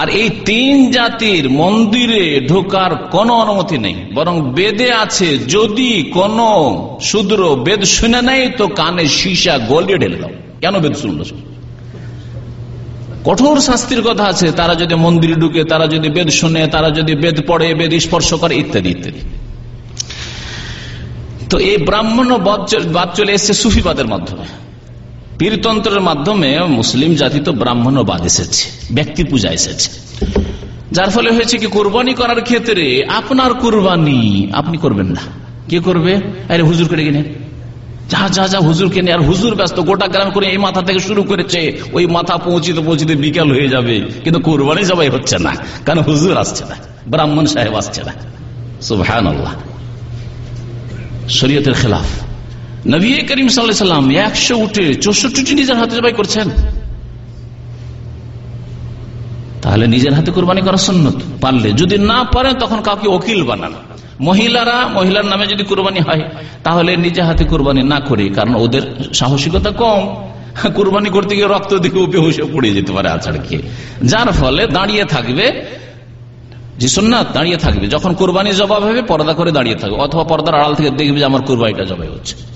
আর এই তিন জাতির মন্দিরে ঢোকার কোন অনুমতি নেই। বরং বেদে আছে, যদি কোন শূদ্র বেদ শুনে নেই, তো কানে সীসা গলিয়ে ঢেলে দাও। কেন বেদ শুনলো কঠোর শাস্তির কথা আছে, তারা যদি মন্দিরে ঢুকে, তারা যদি বেদ শুনে, তারা যদি বেদ পড়ে, বেদ স্পর্শ করে, ইত্যাদি ইত্যাদি। তো এই ব্রাহ্মণ বাদ চলে এসছে সুফিবাদের মাধ্যমে। পীরতন্ত্রের মাধ্যমে মুসলিম জাতি তো ব্রাহ্মণবাদ এসেছে, ব্যক্তি পূজা এসেছে। যার ফলে হয়েছে কি, কোরবানি করার ক্ষেত্রে আপনার কোরবানি আপনি করবেন না। কে করবে? আরে হুজুর করে কিনে। যা যা যা হুজুর কেনে, আর হুজুর ব্যস্ত, গোটা গ্রাম করে এই মাথা থেকে শুরু করেছে, ওই মাথা পৌঁছিতে পৌঁছিতে বিকাল হয়ে যাবে। কিন্তু কোরবানি সবাই হচ্ছে না, কারণ হুজুর আসছে না, ব্রাহ্মণ সাহেব আসছে না। সুভান আল্লাহ শরীয়তের খেলাফ। নবী করিম সাল্লাম একশো উঠে চৌষট্টি নিজের হাতে জবাই করছেন। তাহলে নিজের হাতে কোরবানি করা সন্ন্যত পারলে যদি না পারেন, তখন কাউকে ওকিল বানান। মহিলারা মহিলার নামে যদি কোরবানি হয়, তাহলে নিজে হাতে কোরবানি না করে, কারণ ওদের সাহসিকতা কম। কোরবানি করতে গিয়ে রক্ত দিকে বেহুসে পড়ে যেতে পারে আছাড় খেয়ে। যার ফলে দাঁড়িয়ে থাকবে, যে সোননাথ দাঁড়িয়ে থাকবে, যখন কোরবানি জবাব হবে, পর্দা করে দাঁড়িয়ে থাকবে, অথবা পর্দার আড়াল থেকে দেখবে যে আমার কোরবানিটা জবাই হচ্ছে।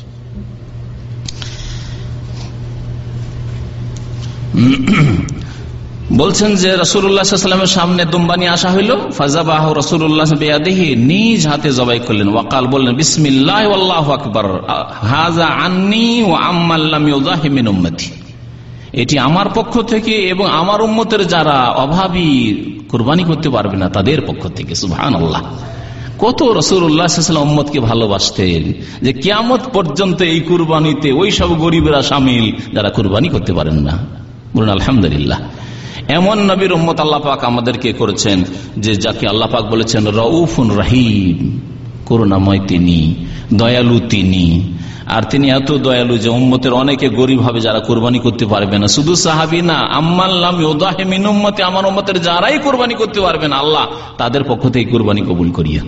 বলছেন যে রসুল্লাহামের সামনে দুম্বানি আসা হইল। ফাজাবাহ রসুল্লাহ বেয়াদেহি নিজ হাতে জবাই করলেন। ওয়াকাল বললেন, বিসমিল্লাহ আকবর। হাজা আন্নি ও আম্মাল্লামিন এটি আমার পক্ষ থেকে এবং আমার উম্মতের যারা অভাবী কোরবানি করতে পারবে না, তাদের পক্ষ থেকে সুহান আল্লাহ কত রসুল্লাহাম উম্মতকে ভালোবাসতেন যে কিয়ামত পর্যন্ত এই কুরবানিতে ওই সব গরিবেরা সামিল যারা কুরবানি করতে পারেন না। বলুন, আলহামদুলিল্লাহ। এমন নবীর উম্মত আল্লাপাক আমাদেরকে করেছেন যে যাকে আল্লাপাক বলেছেন, রউফুন রাহিম, করুণাময় তিনি, দয়ালু তিনি। আর তিনি এত দয়ালু যে উম্মতের অনেকে গরিব হবে যারা কোরবানি করতে পারবে না। শুধু সাহাবি না আম্মাল্লাম উম্মতে, আমার উম্মতের যারাই কোরবানি করতে পারবেন আল্লাহ তাদের পক্ষ থেকে কোরবানি কবুল করিয়া।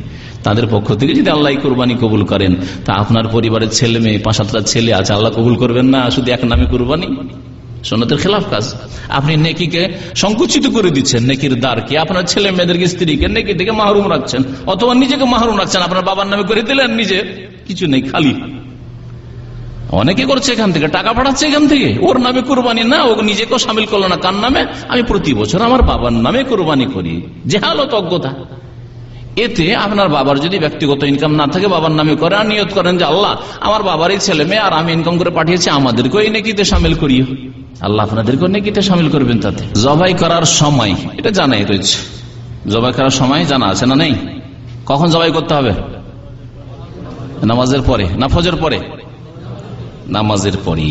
তাদের পক্ষ থেকে যদি আল্লাহ কোরবানি কবুল করেন, তা আপনার পরিবারের ছেলে মেয়ে, পাঁচ ছেলে আছে, আল্লাহ কবুল করবেন না? শুধু এক নামে কোরবানি? সন্ন্যতের খেলাফ কাজ। আপনি নেকিকে সংকুচিত করে দিচ্ছেন, নেকির দ্বারকে আপনার ছেলে মেয়েদেরকে, স্ত্রীকে নেকি থেকে মাহরুম রাখছেন, অথবা নিজেকে মাহরুম রাখছেন, আপনার বাবার নামে করে দিলেন নিজে, কিছু নেই, খালি। অনেকে করছে এখান থেকে, টাকা পাঠাচ্ছে এখান থেকে, ওর নামে কোরবানি না, ও নিজেকেও সামিল করল না, কার নামে? আমি প্রতি বছর আমার বাবার নামে কোরবানি করি। যে জেহালত অজ্ঞতা এতে আপনার বাবার যদি ব্যক্তিগত ইনকাম না থাকে, বাবার নামে করে আর নিয়ত করেন যে, আল্লাহ, আমার বাবারই ছেলে মেয়ে আর আমি ইনকাম করে পাঠিয়েছি, আমাদেরকেও এই নেকিতে সামিল করিও। আল্লাহ আপনাদেরকেও নেকিতে সামিল করবেন তাতে। জবাই করার সময়, এটা জানাই রয়েছে। জবাই করার সময় জানা আছে না নেই? কখন জবাই করতে হবে? নামাজের পরে না ফজর পরে? নামাজের পরে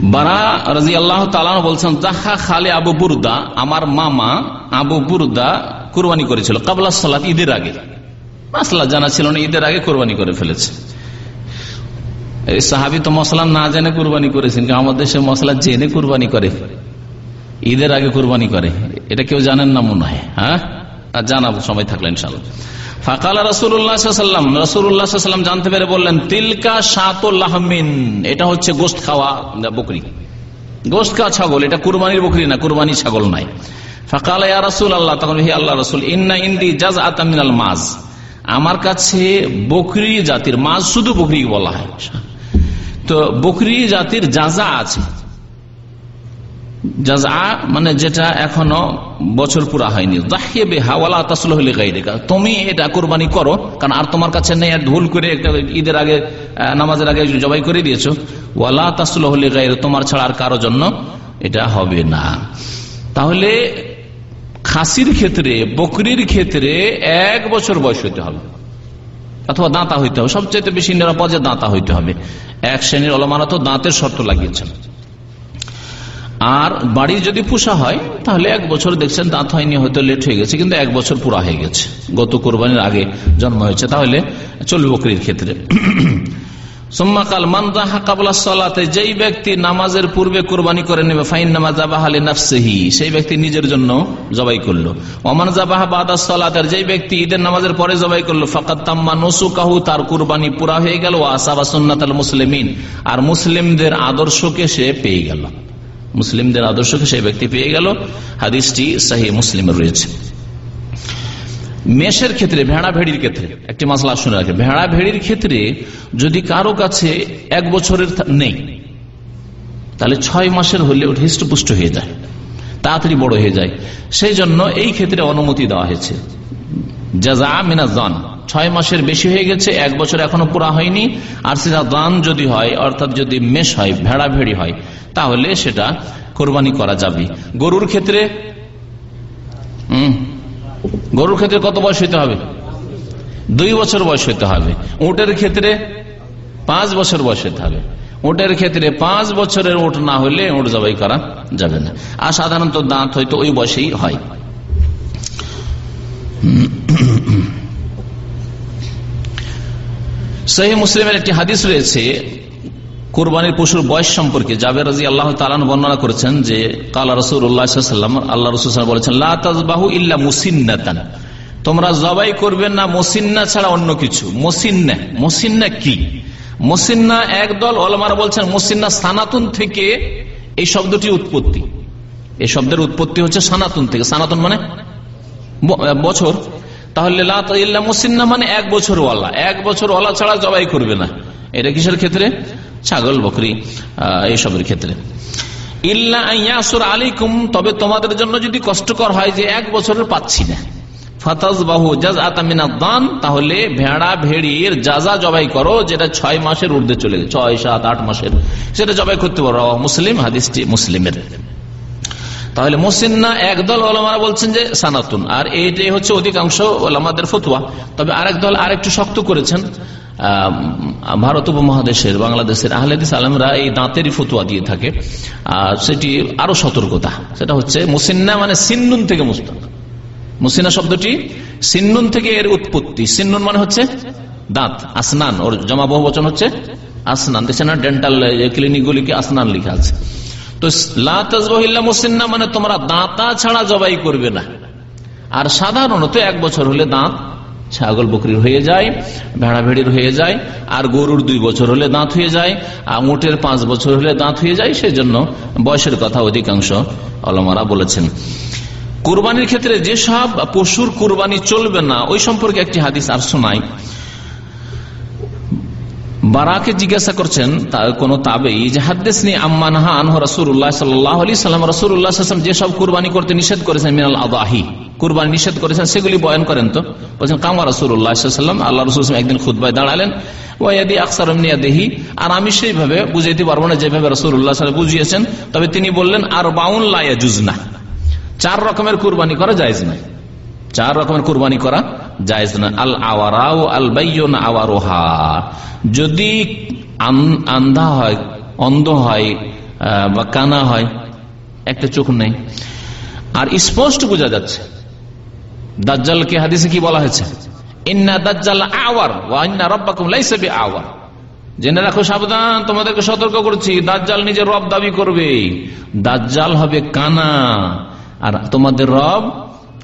বারা রাজি আল্লাহ তালান বলছেন, তাহা খালে আবু বুরদা, আমার মামা আবু বুরদা কোরবানি করেছিল। কাবলা সালাত ঈদের আগে। মাসলা জানা ছিল না, ঈদের আগে কোরবানি করে ফেলেছে। এই সাহাবি তো মশলা না জেনে কুরবানি করেছেন আমাদের দেশে মশলা জেনে কুরবানি করে। ঈদের আগে কুরবানি করে। এটা কেউ জানেন না মনে হয় হ্যাঁ? আর জানাব, সময় থাকলে ইনশাল্লাহ ফাকালা রসুল্লাহাম রসুল্লাহাম জানতে পেরে বললেন, তিলকা সাতমিন এটা হচ্ছে গোস্ত খাওয়া বকরি। গোস্ত খাওয়া ছাগল, এটা কুরবানির বকরি না কুরবানি ছাগল নাই। আল্লাহ তখন আল্লাহ ইন্দি আমার কাছে বকরি জাতির মাছ শুধু বকরি বলা হয়। তো বকরি জাতির যাজা আছে। মানে যেটা এখনও বছর পুরা হয়নি। তুমি এটা কোরবানি করো, কারণ আর তোমার কাছে নেই ভুল করে একটা ঈদের আগে নামাজের আগে জবাই করে দিয়েছ। ওয়ালা তাসুল হলে গাইরে তোমার ছাড়া আর কারও জন্য এটা হবে না। তাহলে খাসির ক্ষেত্রে, বকরির ক্ষেত্রে এক বছর বয়স হইতে হবে। অথবা দাঁতা হইতে হবে। সবচেয়ে বেশি নিরাপদে দাঁতা হইতে হবে। এক শ্রেণির অলমানা তো দাঁতের শর্ত লাগিয়েছেন। আর বাড়ি যদি পোষা হয়, তাহলে এক বছর দেখছেন দাঁত হয়নি, হয়তো লেট হয়ে গেছে, কিন্তু এক বছর পুরা হয়ে গেছে। গত কোরবানির আগে জন্ম হয়েছে, তাহলে চলবে বকরির ক্ষেত্রে। সোম্মাকাল মানদাহা কাবলা সলাতে, যেই ব্যক্তি নামাজের পূর্বে কোরবানি করে নেবে, ফাইন নামাজ আবাহালে নাফসেহি, সেই ব্যক্তি নিজের জন্য জবাই করল। ওমান জাবাহা বাদা সলাতের, যেই ব্যক্তি ঈদের নামাজের পরে জবাই করল ফাকাত তাম্মা নসু কাহু তার কুরবানি পুরা হয়ে গেল আসাবা সুন্নাত মুসলিমিন। আর মুসলিমদের আদর্শকে সে পেয়ে গেল। মুসলিমদের আদর্শকে সেই ব্যক্তি পেয়ে গেল। হাদিসটি সাহি মুসলিম রয়েছে। মেষের ক্ষেত্রে, ভেড়া ভেড়ির ক্ষেত্রে, একটি মাসলা শুনে রাখে, ভেড়া ভেড়ির ক্ষেত্রে যদি কারও কাছে এক বছরের নেই, তাহলে ছয় মাসের হলে ওটা হৃষ্টপুষ্ট হয়ে যায়, তাড়াতাড়ি বড় হয়ে যায়। সেই জন্য এই ক্ষেত্রে অনুমতি দেওয়া হয়েছে। জাজা মিনা জান ছয় মাসের বেশি হয়ে গেছে, এক বছর এখনও পুরা হয়নি, আর সেটা দান যদি হয়, অর্থাৎ যদি মেষ হয়, ভেড়া ভেড়ি হয়, তাহলে সেটা কোরবানি করা যাবে। গরুর ক্ষেত্রে গরুর ক্ষেত্রে কত বয়স হইতে হবে? দুই বছর বয়স হইতে হবে। উটের ক্ষেত্রে পাঁচ বছর বয়স হইতে হবে। উটের ক্ষেত্রে পাঁচ বছরের উঠ না হলে উঠ জবাই করা যাবে না। আর সাধারণত দাঁত হয়তো ওই বয়সেই হয়। সেই মুসলিমের একটি হাদিস রয়েছে কোরবানির পশুর বয়স সম্পর্কে জাবের রাজি আল্লাহ তালান বর্ণনা করেছেন যে, কালা রসুল আল্লাহ রসুল বলেছেন লাহু ইল্লা মুসিন্নাতান। তোমরা জবাই করবে না মসিন্না ছাড়া অন্য কিছু। মসিন্না মসিন্না কি? মসিন্না একদল অলমারা বলছেন, মসিন্না সানাতুন থেকে এই শব্দটি উৎপত্তি। এই শব্দের উৎপত্তি হচ্ছে সানাতুন থেকে। সানাতুন মানে বছর। তাহলে মুসিন্না মানে এক বছর ওয়ালা এক বছর ওয়ালা ছাড়া জবাই করবে না। এটা কিসের ক্ষেত্রে? ছাগল, বকরি এইসবের ক্ষেত্রে। ইল্লা আলিকুম তবে তোমাদের জন্য যদি কষ্টকর হয় যে এক বছরের পাচ্ছি না। তাহলে ভেড়া, ভেড়ির যাজা জবাই করো, যেটা ছয় মাসের ঊর্ধ্বে চলে গেছে, ছয়, সাত, আট মাসের, সেটা জবাই করতে পারো। মুসলিম, হাদিসটি মুসলিমের। তাহলে মুসিন্না একদল ওলামারা বলছেন যে সানাতুন, আর এইটাই হচ্ছে অধিকাংশ ওলামাদের ফতুয়া। তবে আরেক দল আরেকটু শক্ত করেছেন ভারত উপমহাদেশের, বাংলাদেশের আহলেদিস আলমরা এই দাঁতেরই ফতুয়া দিয়ে থাকে, আর সেটি আরও সতর্কতা। সেটা হচ্ছে মুসিন্না মানে সিন্নুন থেকে মুস্তাক। মুসিনা শব্দটি সিন্নুন থেকে এর উৎপত্তি। সিন্নুন মানে হচ্ছে দাঁত, আসনান, ওর জমা বহু বচন হচ্ছে আসনান। দেখছে না? ডেন্টাল ক্লিনিক গুলিকে আসনান লিখা আছে। তো লাজবহিল্লা মুসিন্না মানে তোমরা দাঁতা ছাড়া জবাই করবে না। আর সাধারণত এক বছর হলে দাঁত ছাগল বকরির হয়ে যায়, ভেড়া ভেড়ির হয়ে যায়, আর গরুর দুই বছর হলে দাঁত হয়ে যায়, আর মোটের পাঁচ বছর হলে দাঁত হয়ে যায়, সেজন্য বয়সের কথা অধিকাংশ অলমারা বলেছেন। কোরবানির ক্ষেত্রে যেসব পশুর কোরবানি চলবে না, ওই সম্পর্কে একটি হাদিস আর শোনায়। বারাকে জিজ্ঞাসা করছেন কোন তাবেই যে হাদ্দেস নি আম্মানহা আনহ রসুল্লাহ সাল্লাহ আলি সাল্লাম। রসুল্লাহাম যেসব কুরবানি করতে নিষেধ করেছেন, মিনাল আদাহি, কুরবানি নিষেধ করেছেন, সেগুলি বয়ান করেন তো? বলছেন, কামা সাল্লাম। আল্লাহ রসুল একদিন খুদ্ায় দাঁড়ালেন ওয়াদি আকসার দেহি আর আমি সেইভাবে বুঝাইতে পারব না, যেভাবে রসুল্লাহ বুঝিয়েছেন, তবে তিনি বললেন আর বাউন লাইয়া জুজনা চার রকমের কুরবানি করা যায় না চার রকমের কুরবানি করা জায়জ না। আল আওয়ারাও আল বাইন আওয়ারোহা। যদি আন্ধা হয়, অন্ধ হয় বা কানা হয়, একটা চোখ নেই। আর স্পষ্ট বোঝা যাচ্ছে, দাজ্জালকে হাদিসে কি বলা হয়েছে? ইন্না দাজ্জাল আওয়ার ওয়ান্না রব্বাকুম লাইসা আওয়ার জেনে রাখো, সাবধান, তোমাদেরকে সতর্ক করছি, দাজ্জাল নিজের রব দাবি করবে। দাজ্জাল হবে কানা, আর তোমাদের রব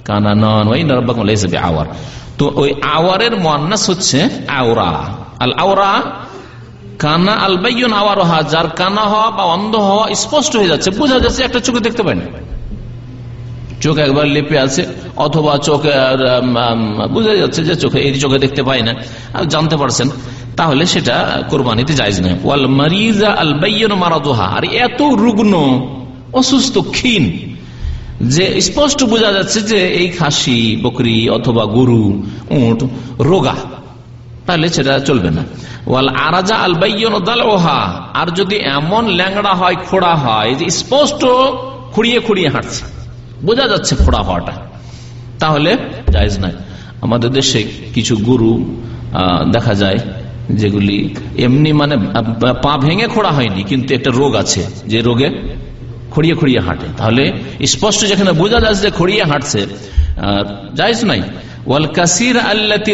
কানা নন, ওই রব্বাকুম লাইসা আওয়ার তো ওই আওয়ারের মন্নাস হচ্ছে আওরা। আল আওরা কানা আল বাইন আওয়ারহা, যার কানা হওয়া বা অন্ধ হওয়া স্পষ্ট হয়ে যাচ্ছে। বোঝা যাচ্ছে একটা চোখে দেখতে পায় না চোখ একবার লেপে আছে, অথবা চোখে বোঝা যাচ্ছে যে চোখে, এই চোখে দেখতে পায় না। আর জানতে পারছেন, তাহলে সেটা কোরবানিতে যাইজ নয়। ওয়াল মারিজা আল বাইন মারাদোহা। আর এত রুগ্ন, অসুস্থ, ক্ষীণ যে স্পষ্ট বোঝা যাচ্ছে যে এই খাসি, বকরি অথবা গরু উঠ রোগা, তাহলে সেটা চলবে না। ওয়াল আরাজা আল বাইন ওহা আর যদি এমন ল্যাংড়া হয়, খোড়া হয়, যে স্পষ্ট খুঁড়িয়ে খুঁড়িয়ে হাঁটছে, বোঝা যাচ্ছে খোড়া হওয়াটা, তাহলে জায়জ নাই আমাদের দেশে কিছু গরু দেখা যায় যেগুলি এমনি মানে পা ভেঙে খোড়া হয়নি, কিন্তু একটা রোগ আছে। যে রোগে খড়িয়ে খড়িয়ে হাঁটে। তাহলে স্পষ্ট যেখানে বোঝা যাচ্ছে যে খড়িয়ে হাঁটছে যাইজ নাই। ওয়াল কাসির আল্লাতি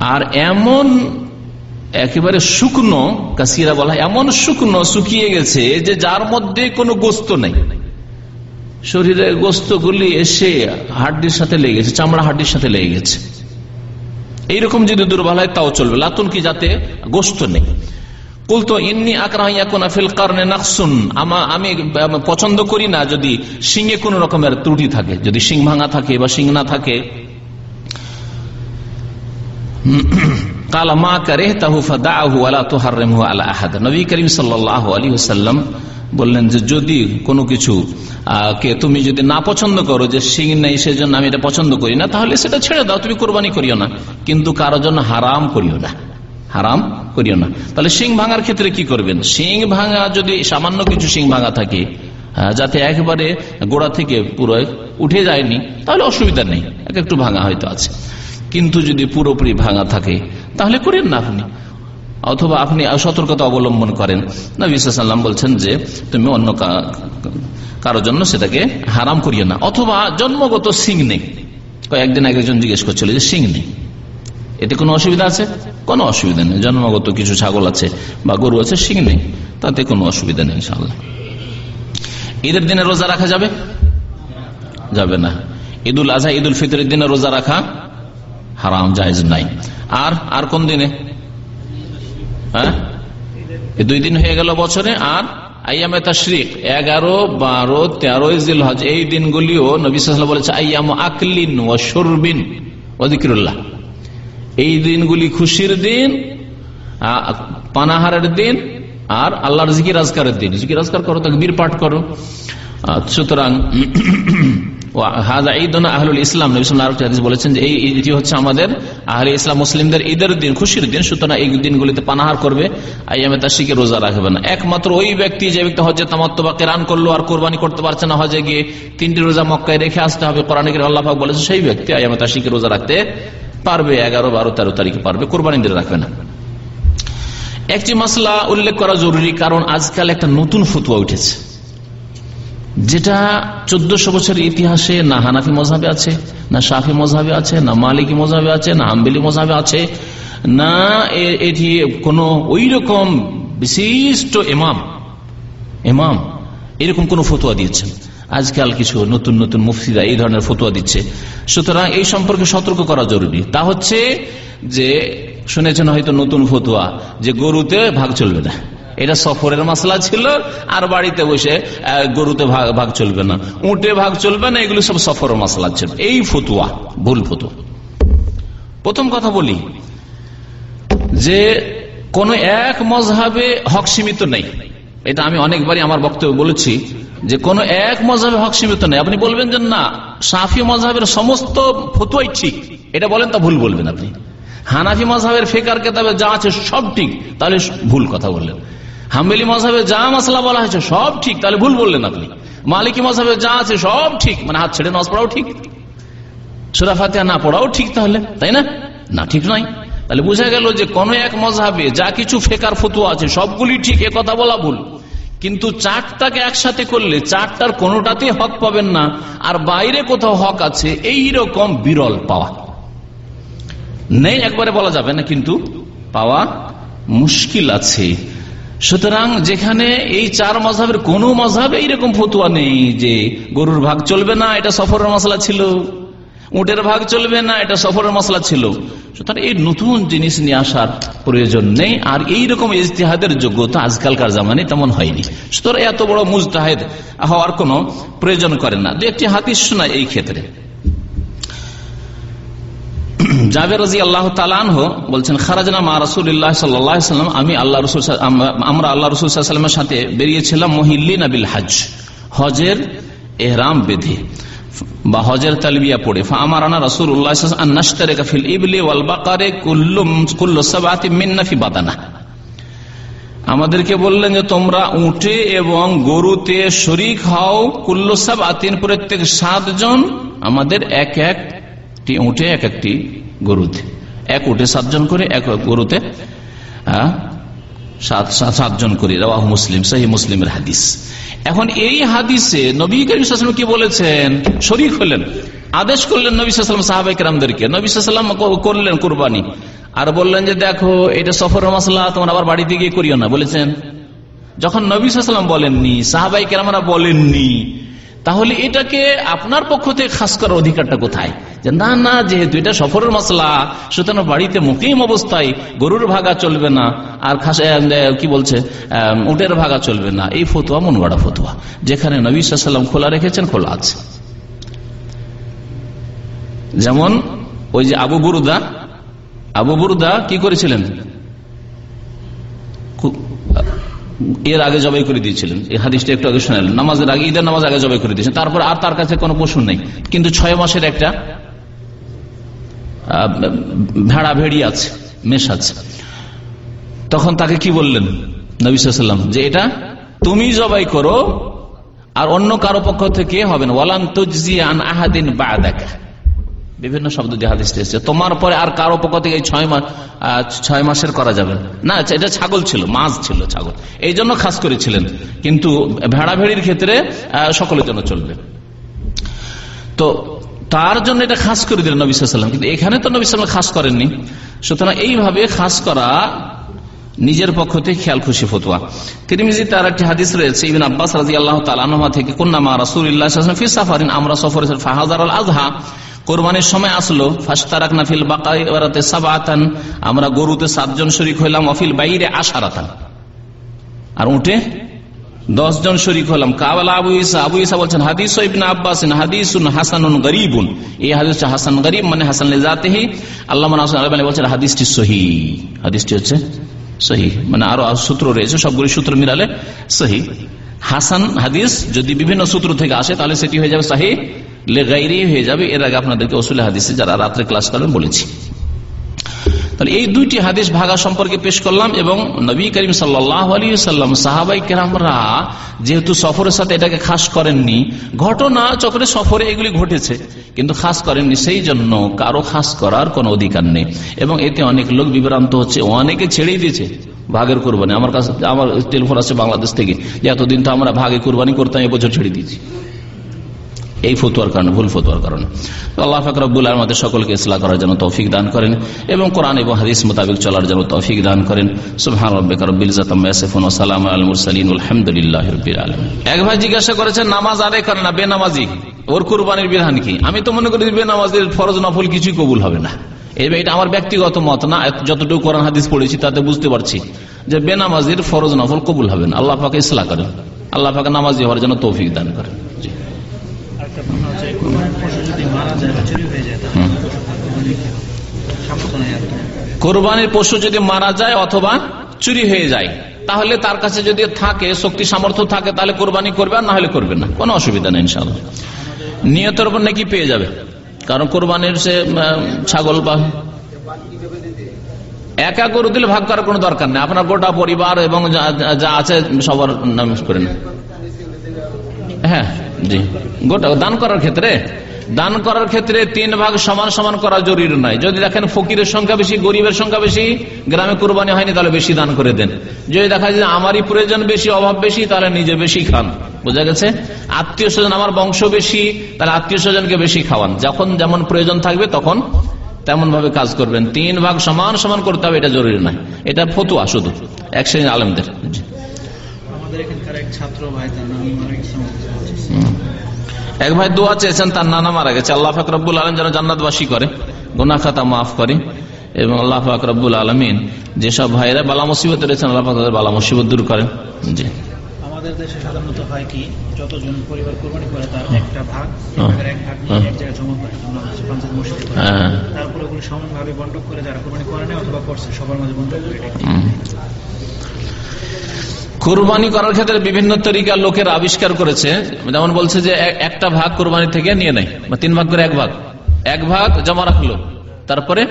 আর এমন একেবারে শুকনো, কাসিরা বলা এমন শুকনো শুকিয়ে গেছে যে যার মধ্যে কোনো গোস্ত নেই। শরীরের গোস্তগুলি এসে হাড্ডির সাথে লেগে গেছে, চামড়া হাড্ডির সাথে লেগে গেছে। এইরকম যদি দুর্বল হয়, তাও চলবে। লাতুন কি যাতে গোস্ত নেই। কুলতো কারণে নাকসুন। আমি পছন্দ করি না যদি সিংহে কোন রকমের ত্রুটি থাকে, যদি সিং ভাঙা থাকে বা সিং না থাকে। কালা, মা করে তাহুফা দাহু আলা তোহারহু আলা আহাদ। নবী করিম সাল্লাহ আলী হুসাল্লাম বললেন যে, যদি কোনো কিছু কে তুমি যদি না পছন্দ করো যে শিং নেই, সেজন্য আমি এটা পছন্দ করি না, তাহলে সেটা ছেড়ে দাও, তুমি কোরবানি করিও না। কিন্তু কারোর জন্য হারাম করিও না। হারাম করিও না। তাহলে শিং ভাঙার ক্ষেত্রে কি করবেন? শিং ভাঙা যদি সামান্য কিছু শিং ভাঙা থাকে যাতে একবারে গোড়া থেকে পুরো উঠে যায়নি, তাহলে অসুবিধা নেই, এক একটু ভাঙা হয়তো আছে। কিন্তু যদি পুরোপুরি ভাঙা থাকে, তাহলে করেন না আপনি। অথবা আপনি সতর্কতা অবলম্বন করেন। না বিশ্বাসাল্লাম বলছেন যে, তুমি অন্য কারোর জন্য সেটাকে হারাম করিও না। অথবা জন্মগত সিং নেই। কয়েকদিন আগে একজন জিজ্ঞেস করছিল যে সিং নেই? এতে কোনো অসুবিধা আছে? কোনো অসুবিধা নেই। জন্মগত কিছু ছাগল আছে বা গরু আছে সিং নেই। তাতে কোনো অসুবিধা নেই ঈদের দিনে রোজা রাখা যাবে? যাবে না। ঈদুল আজহা, ঈদুল ফিতরের দিনে রোজা রাখা হারাম, জায়জ নাই। আর আর কোন দিনে? হ্যাঁ? দুই দিন হয়ে গেল বছরে, আর এই দিনগুলিও নবী বলেছে, আইয়াম আকলিন ও সরবিন ওদিকিরুল্লাহ এই দিনগুলি খুশির দিন পানাহারের দিন, আর আল্লাহর জিকির আজকারের দিন। জিকির আজকার করো বীর পাঠ করো। সুতরাং ইসলাম বলেছেন যে হচ্ছে আমাদের ইসলাম মুসলিমদের ঈদের দিন, খুশির দিন। সুতরাং এই দিনগুলিতে করবে শিখে রোজা রাখবে না। একমাত্র ওই ব্যক্তি, যে ব্যক্তি হজে তামাত্ম বা করল আর কোরবানি করতে পারছে না হজে গিয়ে তিনটি রোজা মক্কায় রেখে আসতে হবে। কোরআন আল্লাহ বলেছে সেই ব্যক্তি আইয়ামে তার শিখে রোজা রাখতে পারবে, এগারো, বারো, তেরো তারিখে পারবে, কোরবানি দিয়ে রাখবে না। একটি মাসলা উল্লেখ করা জরুরি, কারণ আজকাল একটা নতুন ফতুয়া উঠেছে, যেটা চোদ্দশো বছরের ইতিহাসে না হানাফি মজাবে আছে, না সাফি মজাবে আছে, না মালিকি মজাবে আছে, না হাম্বেলি মজাবে আছে, না এটি কোন ওই রকম বিশিষ্ট এমাম এমাম এরকম কোন ফতুয়া দিয়েছেন। আজকাল কিছু নতুন নতুন মুফতিরা এই ধরনের ফতুয়া দিচ্ছে। সুতরাং এই সম্পর্কে সতর্ক করা জরুরি। তা হচ্ছে যে, শুনেছেন হয়তো নতুন ফতুয়া, যে গরুতে ভাগ চলবে না। এটা সফরের মশলা ছিল, আর বাড়িতে বসে গরুতে ভাগ চলবে না। উঠে ভাগ চলবে না, এগুলো সব সফরের মশলা ছিল। এই ফতুয়া, ভুল ফতুয়া। প্রথম কথা বলি যে, কোন এক মজহাবে হক সীমিত নেই। এটা আমি অনেকবারই আমার বক্তব্য বলেছি যে কোন এক মজাবে হক সীমিত নেই। আপনি বলবেন যে না, সাফি মজাহের সমস্ত ফতুয়াই ঠিক। এটা বলেন তা ভুল বলবেন আপনি। হানাফি মজাহের ফেকার কেতাবে যা আছে সব ঠিক, তাহলে ভুল কথা বললেন। হাম্বেলি মজাবে যা মশলা বলা হয়েছে সব ঠিক, তাহলে ভুল বললেন আপনি। মালিকি মজাবে যা আছে সব ঠিক মানে হাত ছেড়ে নজ পড়াও ঠিক। সুরাফাতে না পড়াও ঠিক তাহলে, তাই না? না ঠিক নয়। তাহলে বোঝা গেল যে কোন এক মজাবে যা কিছু ফেকার ফতুয়া আছে, সবগুলি ঠিক, এ কথা বলা ভুল। কিন্তু চারটাকে একসাথে করলে চারটার কোনোটাতে হক পাবেন না, আর বাইরে কোথাও হক আছে এই রকম বিরল পাওয়া। নেই, একবারে বলা যাবে না কিন্তু, পাওয়া মুশকিল আছে। সুতরাং যেখানে এই চার মজাবের কোন মজাবে এইরকম ফতুয়া নেই যে গরুর ভাগ চলবে না, এটা সফরের মশলা ছিল। উটের ভাগ চলবে না, এটা সফরের মশলা ছিল। সুতরাং এই নতুন জিনিস নিয়ে আসার প্রয়োজন নেই, আর এই রকম ইজতেহাদের যোগ্যতা আজকালকার জামানে তেমন হয়নি। সুতরাং এত বড় মুজতাহেদ হওয়ার কোন প্রয়োজন করে না। দু একটি হাতিস শোনা এই ক্ষেত্রে। রাজি আল্লাহ বলছেন, খারাজনা সাল্লাম আমি আল্লাহ আমরা আল্লাহ রসুল সাথে বেরিয়েছিলাম মহিল্লিন হজ হজের এহরাম বেঁধে। বা হজের তালবিয়া পড়ে। আমার আনা রসুল বাকারে মিন্নাফি বাদানা আমাদেরকে বললেন যে, তোমরা উঠে এবং গরুতে শরিক হও কুল্লসাব আতিন প্রত্যেক সাতজন আমাদের এক একটি উঠে এক একটি গরুতে। এক উঠে সাতজন করে, এক গরুতে সাতজন করে। রাহ মুসলিম সাহি মুসলিমের হাদিস। এখন এই হাদিসে নবী করিম কি বলেছেন? শরিক হলেন। আদেশ করলেন নবীলাম রামদেরকে নবী সাল্লাম করলেন কুরবানি। আর বললেন যে, দেখো, এটা সফর মশলা, তোমার আবার বাড়িতে গিয়ে করিও না। বলেছেন। যখন নবী সাল্লাম বলেননি সাহাবাই কেরামরা বলেননি তাহলে এটাকে আপনার পক্ষ থেকে খাস করার অধিকারটা কোথায়? যে না না, যেহেতু এটা সফরের মশলা, সুতরাং বাড়িতে মুকিম অবস্থায় গরুর ভাগা চলবে না, আর খাস কি বলছে? উটের ভাগা চলবে না। এই ফতুয়া মন গড়া ফতুয়া, যেখানে নবী সাল্লাম খোলা রেখেছেন, খোলা আছে। যেমন ওই যে আবু বুরুদা আবু বুরুদা কি করেছিলেন? এর আগে জবাই করে দিয়েছিলেন। এই হাদিসটা একটু আগে শোনালেন নামাজের আগে, ঈদের নামাজ আগে জবাই করে দিয়েছেন। তারপর আর তার কাছে কোনো পশু নেই। কিন্তু ছয় মাসের একটা ভেড়া ভেড়ি আছে, মেষ আছে। তখন তাকে কি বললেন নবিসাল্লাম যে এটা তুমি জবাই করো, আর অন্য কারও পক্ষ থেকে হবে না। ওয়ালান তুজি আন আহাদিন বাদাকা। বিভিন্ন শব্দ দিয়ে হাদিস এসেছে। তোমার পরে আর কারও পক্ষ থেকে ছয় মাস ছয় মাসের করা যাবে না। না এটা ছাগল ছিল, মাছ ছিল ছাগল। এই জন্য খাস করেছিলেন। কিন্তু ভেড়া ভেড়ির ক্ষেত্রে সকলের জন্য চলবে। তো তার জন্য এটা খাস করে দিলেন নবী সাল্লাম কিন্তু এখানে তো নবী সাল্লাম খাস করেননি। সুতরাং এইভাবে খাস করা নিজের পক্ষ থেকে খেয়াল খুশি ফতুয়া। তিরমিজি তার একটি হাদিস রয়েছে, ইবিন আব্বাস রাজি আল্লাহ তালানহা থেকে কন্যামা রাসুল্লাহ ফি সাফারিন আমরা সফর ফাহাজার আল আজহা কোরবানির সময় আসলো ফাস্তারাক নাফিল বাকাইতে সাবাতান, আমরা গরুতে সাতজন শরিক হইলাম অফিল বাইরে আশারাতান। আর উঠে দশজন শরিক হলাম। কাবাল আবু ইসা আবু ইসা বলছেন, হাদিস আব্বাস হাদিসুন হাসানুন গরিবুন। এই হাদিস হাসান গরিব মানে হাসান লেজাতেহি। আল্লাহ মানে বলছেন, হাদিসটি সহি। হাদিসটি হচ্ছে সহি। মানে আরও সূত্র রয়েছে, সবগুলি সূত্র মিলালে সহি। হাসান হাদিস যদি বিভিন্ন সূত্র থেকে আসে, তাহলে সেটি হয়ে যাবে সাহি লেগাইরি হয়ে যাবে। এর আগে আপনাদেরকে ওসুল হাদিসে যারা রাত্রে ক্লাস করেন বলেছি। তাহলে এই দুইটি হাদিস ভাগা সম্পর্কে পেশ করলাম এবং নবী করিম সাল্লাহ সাল্লাম সাহাবাই কেরামরা যেহেতু সফরের সাথে এটাকে খাস করেননি, ঘটনা চক্রে সফরে এগুলি ঘটেছে, কিন্তু খাস করেননি, সেই জন্য কারও খাস করার কোনো অধিকার নেই। এবং এতে অনেক লোক বিভ্রান্ত হচ্ছে, অনেকে ছেড়েই দিয়েছে, ভাগের কোরবানি। আমার কাছে, আমার টেলিফোন আছে বাংলাদেশ থেকে এতদিন তো আমরা ভাগে কোরবানি করতাম এবছর ছেড়ে দিয়েছি। এই ফতুয়ার কারণে, ভুল ফতুয়ার কারণে। আল্লাহ ফাকরাবুল আমাদের সকলকে ইসলাম করার জন্য তৌফিক দান করেন এবং কোরআন এবং হাদিস মোতাবেক চলার জন্য তৌফিক দান করেন। সুবহান রব্বিকা রব্বিল ইজ্জাতিন ওয়া সালামু আলাল মুরসালিন আলহামদুলিল্লাহি রাব্বিল আলামিন। এক ভাই জিজ্ঞাসা করেছেন, নামাজ আদায় করে না? বেনামাজি? ওর কুরবানির বিধান কি? আমি তো মনে করি বেনামাজির ফরজ নফল কিছুই কবুল হবে না। এটা আমার ব্যক্তিগত মত না যতটুকু কোরআন হাদিস পড়েছি তাতে বুঝতে পারছি যে বেনামাজির ফরজ নফল কবুল হবে না। আল্লাহ পাকে ইসলাম করেন। আল্লাহ পাকে নামাজি হওয়ার জন্য তৌফিক দান করেন। কোরবানির পশু যদি মারা যায় অথবা চুরি হয়ে যায়, তাহলে তার কাছে যদি থাকে, শক্তি সামর্থ্য থাকে, তাহলে কোরবানি করবে আর না হলে করবে না। কোনো অসুবিধা নেই ইনশাল্লাহ নিয়তের উপর নাকি পেয়ে যাবে। কারণ কোরবানির সে ছাগল বা একা গরু দিলে ভাগ করার কোনো দরকার নেই। আপনার গোটা পরিবার এবং যা- আছে সবার নাম করে নেন। হ্যাঁ। জি। গোটা দান করার ক্ষেত্রে? দান করার ক্ষেত্রে তিন ভাগ সমান সমান করা জরুরি নয় যদি দেখেন ফকিরের সংখ্যা বেশি, গরিবের সংখ্যা বেশি, গ্রামে কুরবানি হয়নি তাহলে বেশি দান করে দেন। যদি দেখা যায় আমারই প্রয়োজন বেশি, অভাব বেশি, তাহলে নিজে বেশি খান। বোঝা গেছে? আত্মীয় স্বজন, আমার বংশ বেশি, তাহলে আত্মীয় স্বজনকে বেশি খাওয়ান। যখন যেমন প্রয়োজন থাকবে তখন তেমন ভাবে কাজ করবেন। তিন ভাগ সমান সমান করতে হবে, এটা জরুরি নয় এটা ফতুয়া শুধু, এক শ্রেণির আলমদের। আমাদের এখানকার এক ছাত্র ভাই, তার নাম এক ভাই দোয়া চেয়েছেন তার নানা মারা গেছে। আল্লাহ ফাকরাবুল আলম যেন জান্নাতবাসী করে গুনা খাতা মাফ করে এবং আল্লাহ ফাকরাবুল আলমিন যেসব ভাইরা বালা মুসিবত রয়েছেন আল্লাহ তাদের বালা মুসিবত দূর করেন। জি। আমাদের দেশে সাধারণত হয় কি যতজন পরিবার কোরবানি করে তার একটা ভাগ এই। ভাগের এক ভাগ এক জায়গায় জমা করে পঞ্চায়েত মসজিদে তারপরে ওগুলো সমানভাবে বন্টন করে যারা কোরবানি করে নেয় অথবা করছে সবার মাঝে বন্টন করে এটা হুম। কোরবানি করার ক্ষেত্রে বিভিন্ন তরিকা লোকের আবিষ্কার করেছে। যেমন বলছে যে একটা ভাগ কোরবানি থেকে নিয়ে নেয়, বা তিন ভাগ করে এক ভাগ। এক ভাগ জমা রাখল, তারপরে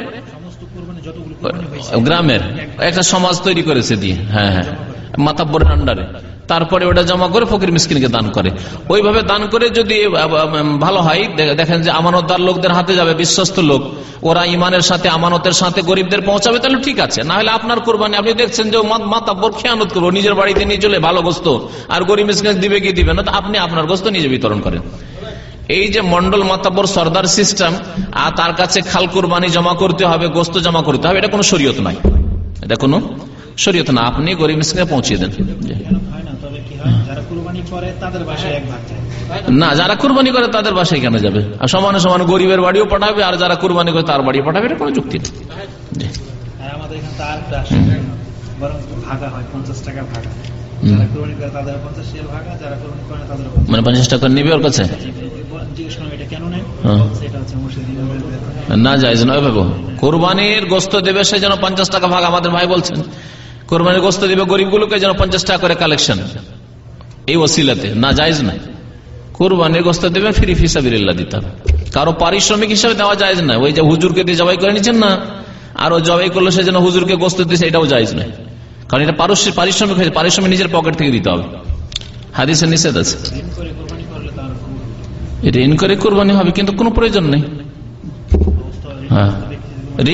গ্রামের একটা সমাজ তৈরি করেছে দিয়ে। হ্যাঁ হ্যাঁ। মাতাব্বরের আন্ডারে। তারপরে ওটা জমা করে ফকির মিসকিনকে দান করে। ওইভাবে দান করে যদি ভালো হয় দেখেন যে আমানতদার লোকদের হাতে যাবে, বিশ্বস্ত লোক। ওরা ইমানের সাথে, আমানতের সাথে গরিবদের পৌঁছাবে, তাহলে ঠিক আছে। না হলে আপনার কোরবানি, আপনি দেখছেন যে মাতাব্বর খেয়ানত করব নিজের বাড়িতে নিয়ে চলে, ভালো গোস্ত। আর গরিব মিসকিন দিবে কি দিবে না? আপনি আপনার গোস্ত নিজে বিতরণ করেন। এই যে মন্ডল মাতাব্বর সর্দার সিস্টেম আর তার কাছে খাল কোরবানি জমা করতে হবে, গোস্ত জমা করতে হবে, এটা কোনো শরীয়ত নাই এটা কোনো শরীয়ত না। আপনি গরিব মিসকিনে পৌঁছিয়ে দেন। না যারা কুরবানি করে তাদের বাসায় কেন যাবে? আর সমানে সমান গরিবের বাড়িও পাঠাবে আর যারা কুরবানি করে তার বাড়ি পাঠাবে এটা কোনো যুক্তি নেই। আমাদের এখানে ভাগা হয় পঞ্চাশ টাকা ভাগা। মানে পঞ্চাশ টাকা নিবে ওর কাছে? হ্যাঁ। না যায় না ভাবো কোরবানির গোস্ত দেবে সে যেন পঞ্চাশ টাকা ভাগ আমাদের ভাই বলছেন। কোরবানির গোস্ত দেবে গরিবগুলোকে যেন পঞ্চাশ টাকা করে কালেকশন এই ওসিলাতে না জায়জ নাই। কোরবানির গোস্ত দেবে ফ্রি ফিসাবিল্লা দিতে হবে। কারও পারিশ্রমিক হিসাবে দেওয়া যায় না ওই যে হুজুরকে দিয়ে জবাই করে নিচ্ছেন না, আর ও জবাই করল, সে যেন হুজুরকে গোস্ত দিচ্ছে এটাও জায়জ নাই। কারণ এটা পারিশ্রমিক হয়েছে, পারিশ্রমিক নিজের পকেট থেকে দিতে হবে। হাদিসের নিষেধ আছে। ঋণ করে এটা কোরবানি হবে, কিন্তু কোনো প্রয়োজন নেই। হ্যাঁ।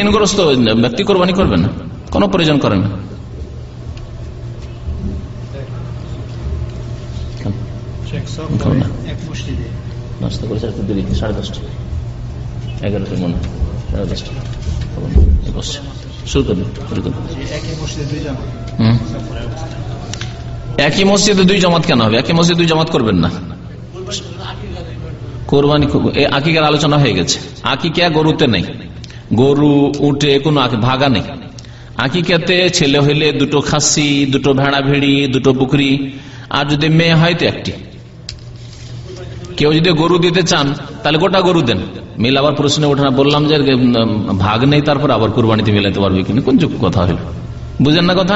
ঋণগ্রস্ত ব্যক্তি কোরবানি করবে না, কোনো প্রয়োজন করে না শেখ সব খাও না। এক মসজিদে নাস্তা করেছে একটু দেরি সাড়ে দশটা। এগারোটার মনে সাড়ে দশটা। বসছে। শুরু করুন শুরু করুন একই মসজিদে দুই জামাত। কেন হবে? একই মসজিদে দুই জামাত করবেন না। কোরবানি আকিকার আলোচনা হয়ে গেছে। আকিকা গরুতে নেই। গরু উঠে কোনো ভাগা নেই। আকিকাতে ছেলে হইলে দুটো খাসি দুটো ভেড়া ভেড়ি দুটো পুকুরি আর যদি মেয়ে হয় তো একটি। কেউ যদি গরু দিতে চান তাহলে গোটা গরু দেন মিল আবার প্রশ্নে ওঠে না বললাম যে ভাগ নেই তারপর আবার কোরবানিতে মিলাতে পারবে কিনা কোন যোগ্য কথা হলো বুঝেন না কথা।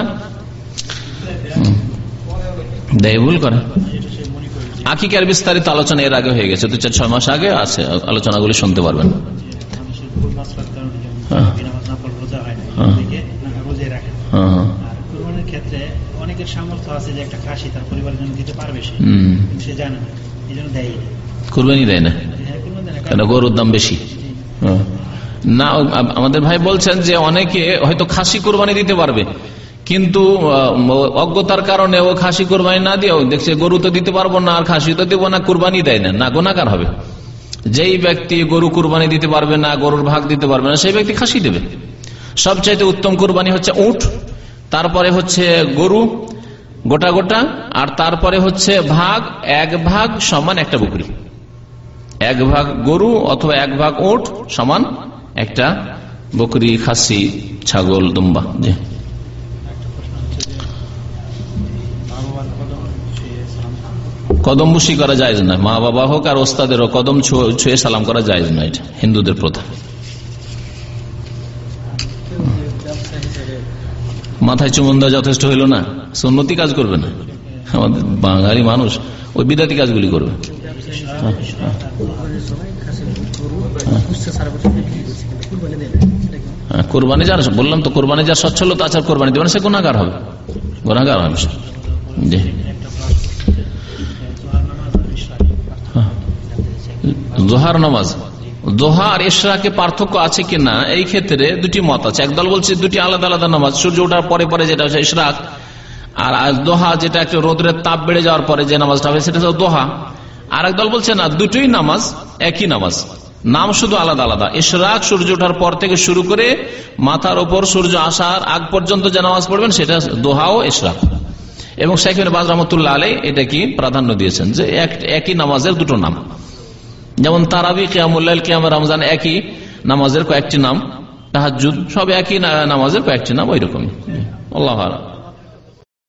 দেয় ভুল করে আকিকার বিস্তারিত আলোচনা এর আগে হয়ে গেছে দু চার ছয় মাস আগে আছে আলোচনাগুলি শুনতে পারবেন হ্যাঁ। হয় হ্যাঁ। ক্ষেত্রে অনেকের সামর্থ্য আছে যে একটা খাসি তার পরিবারের জন্য দিতে পারবে সে। জানে কুরবানি দেয় না? হ্যাঁ কেন? গরুর দাম বেশি। না আমাদের ভাই বলছেন যে অনেকে হয়তো খাসি কোরবানি দিতে পারবে কিন্তু অজ্ঞতার কারণে ও খাসি কোরবানি না দিয়েও দেখছে গরু তো দিতে পারব না আর খাসি তো দিব না কোরবানি দেয় না। না গোনাকার হবে। যেই ব্যক্তি গরু কোরবানি দিতে পারবে না গরুর ভাগ দিতে পারবে না সেই ব্যক্তি খাসি দেবে। সবচাইতে উত্তম কোরবানি হচ্ছে উট তারপরে হচ্ছে গরু গোটা গোটা, আর তারপরে হচ্ছে ভাগ, এক ভাগ সমান একটা বকরি। এক ভাগ গরু অথবা এক ভাগ ওট সমান একটা বকরি, খাসি, ছাগল, দুম্বা। জি। কদম বুসি করা যায় না। মা বাবা হোক আর ওস্তাদেরও কদম ছুঁয়ে সালাম করা যায় না এটা, হিন্দুদের প্রথা ব্যবসা হিসেবে মাথায় চুমন দেওয়া যথেষ্ট হইল না সুন্নতি কাজ করবে না। আমাদের বাঙালি মানুষ ওই বিদাতি কাজগুলি করবে। হ্যাঁ, কোরবানি যার বললাম তো কোরবানি যার সচ্ছলতা আছে আর কোরবানি দেবে না সে গুণাগার হবে। গুণাগার হবে জি। জোহার নামাজ। জোহা আর ইশরাকে পার্থক্য আছে কিনা, এই ক্ষেত্রে দুটি মত আছে। একদল বলছে দুটি আলাদা আলাদা নামাজ, সূর্য ওঠার পরে পরে যেটা হচ্ছে ইশরাক, আর দোহা যেটা একটা রোদ্রের তাপ বেড়ে যাওয়ার পরে যে নামাজটা হবে, সেটা হচ্ছে দোহা। আর একদল বলছে না, দুটোই নামাজ একই নামাজ। নাম শুধু আলাদা আলাদা। ইশরাক সূর্য ওঠার পর থেকে শুরু করে মাথার ওপর সূর্য আসার আগ পর্যন্ত যে নামাজ পড়বেন, সেটা দোহা ও ইশরাক। এবং শেখ বাজ রহমতুল্লাহ আলাই এটা কি প্রাধান্য দিয়েছেন যে এক- একই নামাজের দুটো নাম। যেমন তারাবি কেয়ামুল্লাহ কেয়াম রমজান একই নামাজের কয়েকটি নাম তাহাজুদ সব একই নামাজের কয়েকটি নাম ওই রকম আল্লাহ আলা।